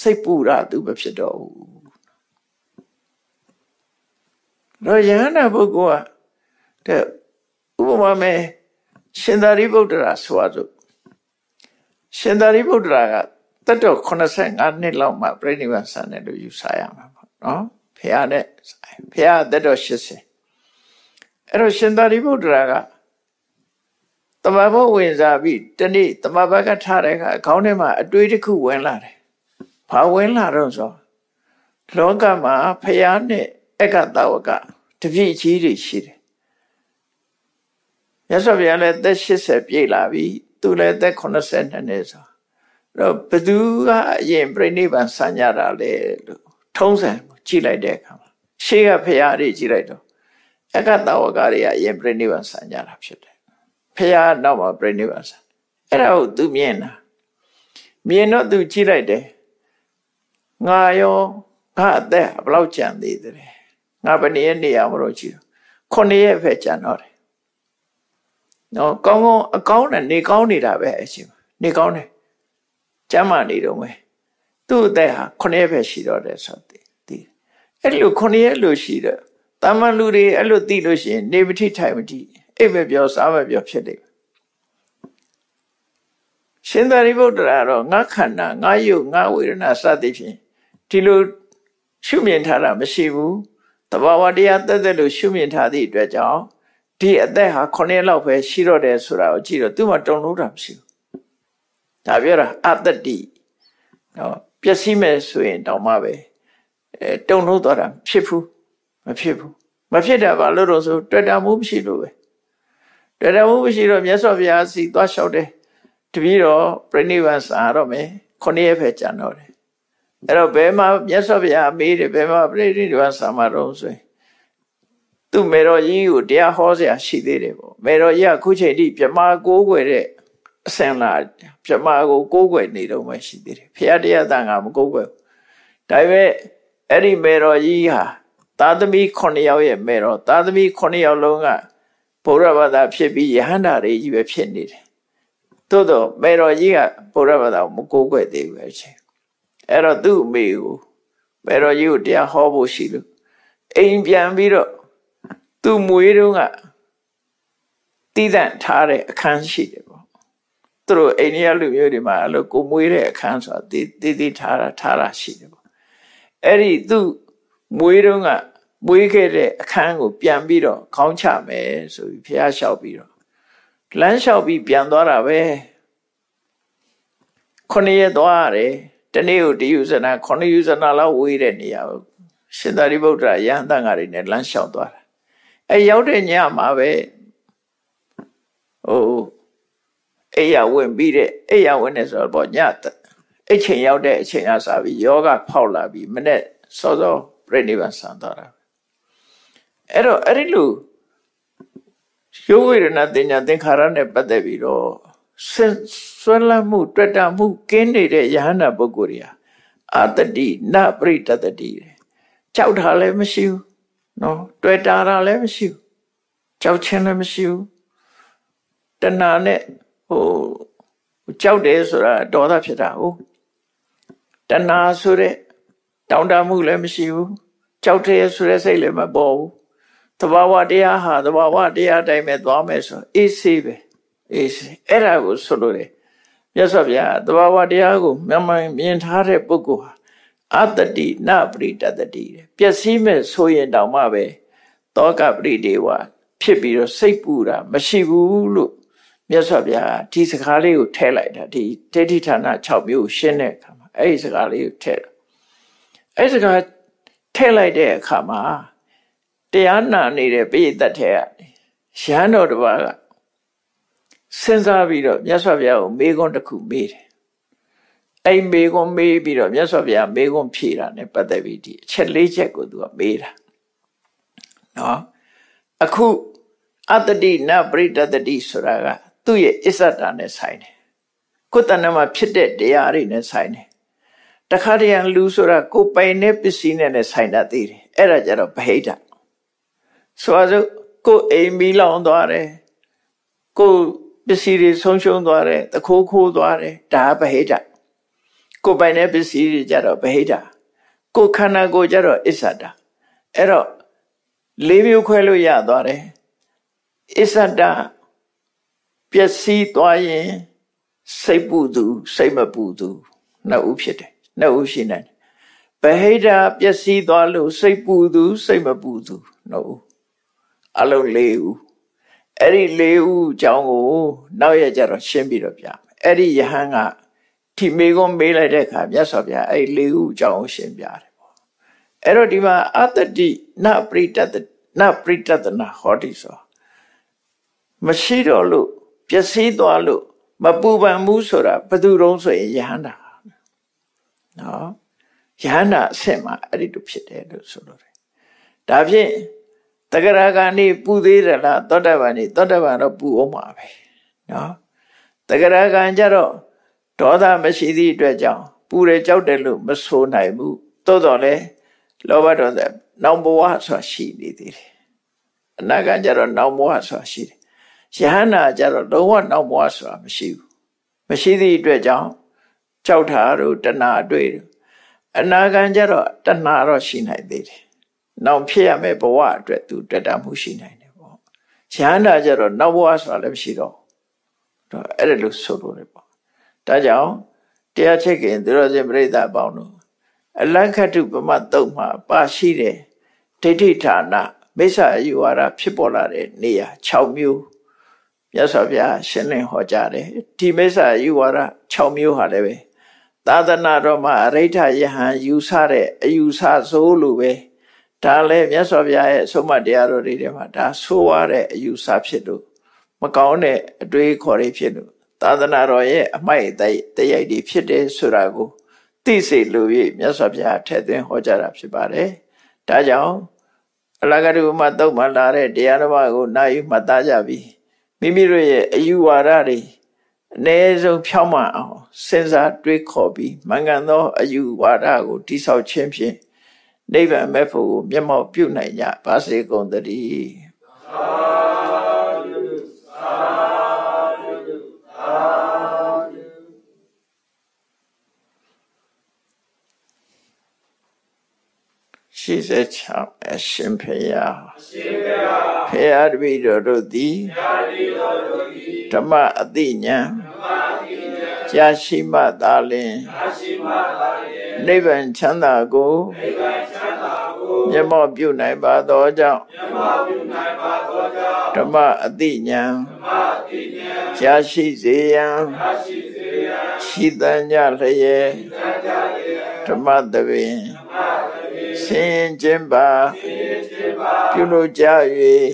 စိတ်ပူရသူမဖြစ်တော့ဘူးတော့ယဟန္တာပုဂ္ဂိုလ်ကတဲ့ ဥပမာမဲ့ရှင်သာရိပုတ္တရာဆိုအပ်ရှင်သာရိပုတ္တရာကတတ်တော်85နှစ်လောက်မှပြိဋိဘံဆန်တယ်လို့ယူဆရမှာပေါ့နော်ဖះနဲ့ဖះတတ်တော်80အဲ့တော့ရှင်သာရိပုတ္တရာကတမဘဝင်စားပြီးတနေ့တမဘကထားတဲ့အခါခေါင်းထဲမှာအတွေးတစ်ခုဝင်လာတယ်ဘာဝင်လာတော့ဆိုလောကမှာဖះနဲ့အကတဝကတပြည့်ကြီးတွေရှိတယ် မြတ်စွာဘုရားလည်းသက်80ပြည့်လာပြီသူလည်းသက်82နှစ်ဆိုတော့ဘသူကအရင်ပြိဋိဘံဆံကြတာလေလို့ထုံးစံကြည့်လိုက်တဲ့အခါမှာရှေးကဖရာတွေကြည့်လိုက်တော့အကတဝကတွေကအရင်ပြိဋိဘံဆံကြတာဖြစ်တယ်ဖရာနောက်မှာပြိဋိဘံဆံအဲ့ဒါကိုသူမြင်တာမြင်တော့သူကြည့်လိုက်တယ်ငါရောငါအသက်ဘယ်လောက်ကြံသေးတယ်ငါဘယ်နည်းနေရမလို့ကြည့်တော့ခုနှစ်ရက်ပဲကြံတော့တယ် နော်ကောင်းကောင်းအကောင်းနဲ့နေကောင်းနေတာပဲအရှင်နေကောင်းတယ်ကျမ်းမာနေတော့မယ်သူ့အသက်ဟာခုနှစ်ရက်ပဲရှိတော့တယ်ဆိုသိသိအဲ့ဒီလိုခုနှစ်ရက်လို့ရှိတော့တာမန်လူတွေအဲ့လိုသိလို့ရှိရင်နေမထိထိုင်မထိအိပ်ပဲပြောစားပဲပြောဖြစ်တယ်ရှင်သာရိပုတ္တရာတော့ငါခန္ဓာငါယုတ်ငါဝေဒနာစသည်ဖြင့်ဒီလိုရှုမြင်ထားတာမရှိဘူးတဘာဝတရားတက်တက်လို့ရှုမြင်ထားသည့်အတွက်ကြောင့် ဒီအသက်ဟာ9နှစ်လောက်ပဲရှိတော့တယ်ဆိုတာကိုကြည့်တော့သူ့မှာတုံလို့တာမရှိဘူးဒါပြောတာအတ္တတိနော်ပျက်စီးမယ်ဆိုရင်တောင်မှပဲအဲတုံလို့တော့တာဖြစ်ဘူးမဖြစ်ဘူးမဖြစ်တာဘာလို့လို့ဆိုတွေ့တာမှုမရှိလို့ပဲတွေ့တာမှုမရှိတော့မြတ်စွာဘုရားစီသွားလျှောက်တယ်တပည့်တော်ပြိဋိဘံစာတော့မယ်9ရက်ပဲကြာတော့တယ်အဲ့တော့ဘယ်မှာမြတ်စွာဘုရားမေးတယ်ဘယ်မှာပြိဋိဘံစာမှာတော့ဆိုရင် သူ့မေတော်ကြီးကိုတရားဟောเสียရှိသေးတယ်ပေါ့မေတော်ကြီးကခုချိန်ထိပြမကိုးကွယ်တဲ့အစင်လာပြမကိုကိုးကွယ်နေတော့မှရှိသေးတယ်ဖရာတရားတန်ကမကိုးကွယ်ဒါပေမဲ့အဲ့ဒီမေတော်ကြီးဟာသာသမီ9ယောက်ရဲ့မေတော်သာသမီ9ယောက်လုံးကဗုဒ္ဓဘာသာဖြစ်ပြီးယဟန္တာတွေကြီးပဲဖြစ်နေတယ်သို့တော့မေတော်ကြီးကဗုဒ္ဓဘာသာကိုမကိုးကွယ်သေးဘူးအချင်းအဲ့တော့သူ့အမေကိုမေတော်ကြီးကိုတရားဟောဖို့ရှိလို့အိမ်ပြန်ပြီးတော့ သူ့မွေးတုန်းကတည်တံ့ထားတဲ့အခန်းရှိတယ်ပေါ့သူတို့အိန္ဒိယလူမျိုးတွေမှာအဲ့လိုကိုမွေးတဲ့အခန်းဆိုတာတည်တည်တည်ထားတာထားတာရှိတယ်ပေါ့အဲ့ဒီသူ့မွေးတုန်းကမွေးခဲ့တဲ့အခန်းကို ပြန်ပြီးတော့ခေါင်းချမယ်ဆိုပြီးဖះလျှောက်ပြီးတော့လမ်းလျှောက်ပြီးပြန်သွားတာပဲခုနှစ်ရက်သွားရတယ်တနေ့ကိုတယူဇနာခုနှစ်ယူဇနာလောက်ဝေးတဲ့နေရာကိုရှင်သာရိပုတ္တရာယဟန်တန်ဃာတွေနဲ့လမ်းလျှောက်သွားတာ အဲရောက်တဲ့ညမှာပဲဟိုအိယာဝင်ပြီးတဲ့အိယာဝင်နေဆိုတော့ညအဲ့ချိန်ရောက်တဲ့အချိန်အစားပြီးယောဂဖောက်လာပြီးမနေ့စောစောပြိဋိဘံဆန်သွားတာအဲ့တော့အဲ့ဒီလိုယောဝေရဏတင်ညာသင်္ခါရနဲ့ပတ်သက်ပြီးတော့ဆွဲလန်းမှု တွေ့တာမှုကင်းနေတဲ့ယဟန္တာပုဂ္ဂိုလ်တွေဟာအာတတိနပရိတတတိကြောက်တာလည်းမရှိဘူး နော်တွေ့တာလည်းမရှိဘူးကြောက်ခြင်းလည်းမရှိဘူးတဏှာနဲ့ဟိုကြောက်တယ်ဆိုတာဒေါသဖြစ်တာဟုတ်တဏှာဆိုတဲ့တောင်းတမှုလည်းမရှိဘူးကြောက်တယ်ဆိုတဲ့စိတ်လည်းမပေါ်ဘူးသဘာဝတရားဟာသဘာဝတရားတိုင်းပဲသွားမယ်ဆိုအေးဆေးပဲအေးဆေးအဲ့ဒါကိုဆိုလို့လေမြတ်စွာဘုရားသဘာဝတရားကိုမြမမြင်ထားတဲ့ပုဂ္ဂိုလ်ဟာ အတ္တတိနပရိတတတိပျက်စီးမဲ့ဆိုရင်တောင်မှပဲတောကပရိဒေဝဖြစ်ပြီးတော့စိတ်ပူတာမရှိဘူးလို့မြတ်စွာဘုရားဒီစကားလေးကိုထည့်လိုက်တာဒီတေဋ္ဌိဌာန6မျိုးရှင်းတဲ့အခါမှာအဲ့ဒီစကားလေးကိုထည့်အဲ့ဒီစကားထည့်လိုက်တဲ့အခါမှာတရားနာနေတဲ့ပိဋကတ်ထဲကရဟန်းတော်တစ်ပါးကစဉ်းစားပြီးတော့မြတ်စွာဘုရားကိုမေးခွန်းတစ်ခုမေးတယ် အဲ့မေကွန်မေးပြီးတော့မြတ်စွာဘုရားမေကွန်ဖြေတာ ਨੇ ပတ်သက်ပြီးဒီအချက်လေးချက်ကိုသူကမေးတာနော်အခုအတ္တတိနပရိတတတိဆိုတာကသူ့ရဲ့အစ္ဆတာနဲ့ဆိုင်တယ်ကိုယ်တဏ္ဍမှာဖြစ်တဲ့တရားတွေနဲ့ဆိုင်တယ်တခါတရံလူဆိုတာကိုပိုင်တဲ့ပစ္စည်းနဲ့လည်းဆိုင်တတ်သေးတယ်အဲ့ဒါကြတော့ဗဟိတဆိုတော့ကိုအိမ်မီလောင်သွားတယ်ကိုပစ္စည်းတွေဆုံးရှုံးသွားတယ်တခိုးခိုးသွားတယ်ဒါဗဟိတ ကိုပိုင်တဲ့ပစ္စည်းတွေကြတော့ဗဟိတကိုခန္ဓာကိုကြတော့အစ္ဆဒအဲ့တော့လေးမျိုးခွဲလို့ရသွားတယ်အစ္ဆဒပျက်စီးသွားရင်စိတ်ပူသူစိတ်မပူသူနှစ်ဦးဖြစ်တယ်နှစ်ဦးရှိနေတယ်ဗဟိတပျက်စီးသွားလို့စိတ်ပူသူစိတ်မပူသူနှစ်ဦးအလုံး၄ဦးအဲ့ဒီ၄ဦးအကြောင်းကို နောက်ရကြတော့ရှင်းပြီးတော့ပြမယ်အဲ့ဒီယဟန်က ထိမေကုန်းမေးလိုက်တဲ့အခါမြတ်စွာဘုရားအဲ့ဒီ၄ဦးအကြောင်းကိုရှင်းပြတယ်ပေါ့အဲ့တော့ဒီမှာအတ္တတိနပရိတတနပရိတတနာဟောတိဆိုမရှိတော့လို့ပျက်စီးသွားလို့မပူပန်ဘူးဆိုတာဘယ်သူတုံးဆိုရင်ယဟန္တာနော်ယဟန္တာအဆင့်မှာအဲ့ဒီလိုဖြစ်တယ်လို့ဆိုလို့တယ်ဒါဖြင့်တဂရဂာနေပူသေးတယ်လားသောတပန်နေသောတပန်တော့ပူအောင်ပါပဲနော်တဂရဂံကြတော့ ဒေါသမရှိသည့်အတွက်ကြောင့်ပူတယ်ကြောက်တယ်လို့မဆိုနိုင်ဘူးသို့တော်လည်းလောဘဒေါသနောက်ဘဝဆိုတာရှိနေသေးတယ်အနာဂတ်ကြတော့နောက်ဘဝဆိုတာရှိတယ်ယဟန္တာကြတော့လုံးဝနောက်ဘဝဆိုတာမရှိဘူးမရှိသည့်အတွက်ကြောင့်ကြောက်တာတို့တဏှာတွေ့တို့အနာဂတ်ကြတော့တဏှာတော့ရှိနိုင်သေးတယ်နောက်ဖြစ်ရမယ့်ဘဝအတွက်သူတက်တာမှုရှိနိုင်တယ်ပေါ့ယဟန္တာကြတော့နောက်ဘဝဆိုတာလည်းမရှိတော့တော့အဲ့ဒါလို့ဆိုလို့ရပေါ့ ဒါကြောင့်တရားချက်ကင်သူတော်စင်ပြိဿအပေါင်းတို့အလန့်ခတုပမတုတ်မှာပါရှိတယ်ဒိဋ္ဌိဌာနမိစ္ဆာအယူဝါဒဖြစ်ပေါ်လာတဲ့နေရာ6မျိုးမြတ်စွာဘုရားရှင်းလင်းဟောကြားတယ်ဒီမိစ္ဆာအယူဝါဒ6မျိုးဟာလည်းပဲသာသနာတော်မှာအရိဋ္ဌယဟန်ယူဆတဲ့အယူဆဆိုးလို့ပဲဒါလည်းမြတ်စွာဘုရားရဲ့အဆုံးအမတရားတော်တွေထဲမှာဒါဆိုးရတဲ့အယူဆဖြစ်လို့မကောင်းတဲ့အတွေးခေါ်တွေဖြစ်လို့ သာသနာတော်ရဲ့အမိုက်တရိုက်တွေဖြစ်တယ်ဆိုတာကိုသိစေလို၍မြတ်စွာဘုရားထည့်သွင်းဟောကြားတာဖြစ်ပါတယ်။ဒါကြောင့်အလကတုမတုတ်မှလာတဲ့တရားတော်ကိုနာယူမှတ်သားကြပြီးမိမိတို့ရဲ့အယူဝါဒတွေအ ਨੇ ဆုံးဖြောင်းမှအောင်စဉ်းစားတွေးခေါ်ပြီးမင်္ဂန်သောအယူဝါဒကိုတိဆောက်ခြင်းဖြင့်နိဗ္ဗာန်မဲ့ဖို့ကိုမျက်မှောက်ပြုနိုင်ကြပါစေကုန်သတည်း 86အရှင်ဖေယအရှင်ဖေယဖေယတပိတော်တို့သည်ဓမ္မအတိညာကြာရှိမှသာလင်နိဗ္ဗာန်ချမ်းသာကိုမျက်မှောက်ပြုနိုင်ပါသောကြောင့်ဓမ္မအတိညာကြာရှိစေရန်ရှိတန်ကြလျက်ဓမ္မတပင် ဆင်းခြင်းပါပြုလို့ကြ၍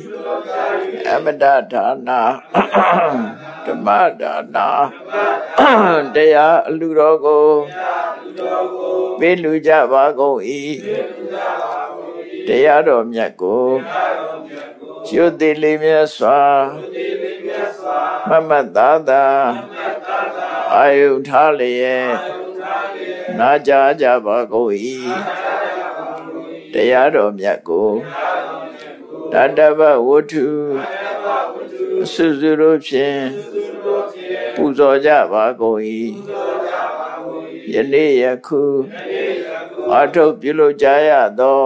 အမတဒါနာဓမ္မဒါနာတရားအလူတော်ကိုပေးလူကြပါကုန်၏တရားတော်မြတ်ကိုကျွတ်တိလေးမြတ်စွာမမတ်သာသာအာယုထားလျက်နာကြကြပါကုန်၏ တရားတော်မြတ်ကိုတတဗဝတ္ထုအစုစုတို့ဖြင့်ပူဇော်ကြပါကုန်၏ယနေ့ယခုအထုပ်ပြုလုပ်ကြရသော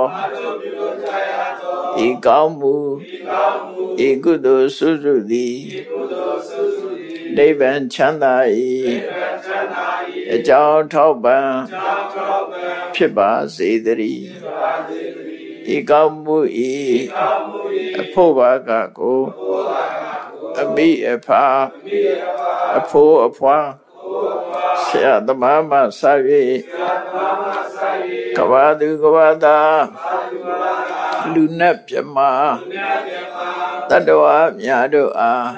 ဤကောင်းမှုဤကုသိုလ်စုစုသည်နိဗ္ဗာန်ချမ်းသာ၏အကြောင်းထောက်ပံ့ဖြစ်ပါစေတည်း ဤကောင်းမှုဤအဖို့ဘာကကိုအမိအဖာအဖိုးအဖွာဆရာသမားမှစ၍ကဘာသူကဘာသာလူနဲ့ပြမတတ္တဝါများတို့အား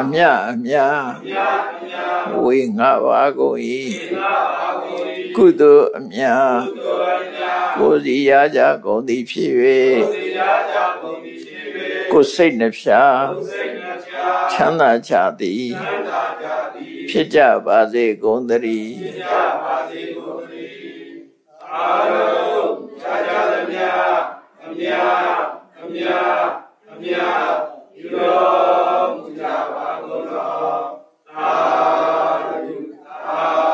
အမြအမြဝဝေငါပါကုန်၏ ကုသိုလ်အမြတ်ကိုစီရကြကုန်သည်ဖြစ်၍ကိုစိတ်နှဖြာချမ်းသာကြသည်ဖြစ်ကြပါစေကုန်သတည်းအာရုံခြားကြသမျှအမြအမြအမြယူတော်မူကြပါကုန်သောသာဓုသာ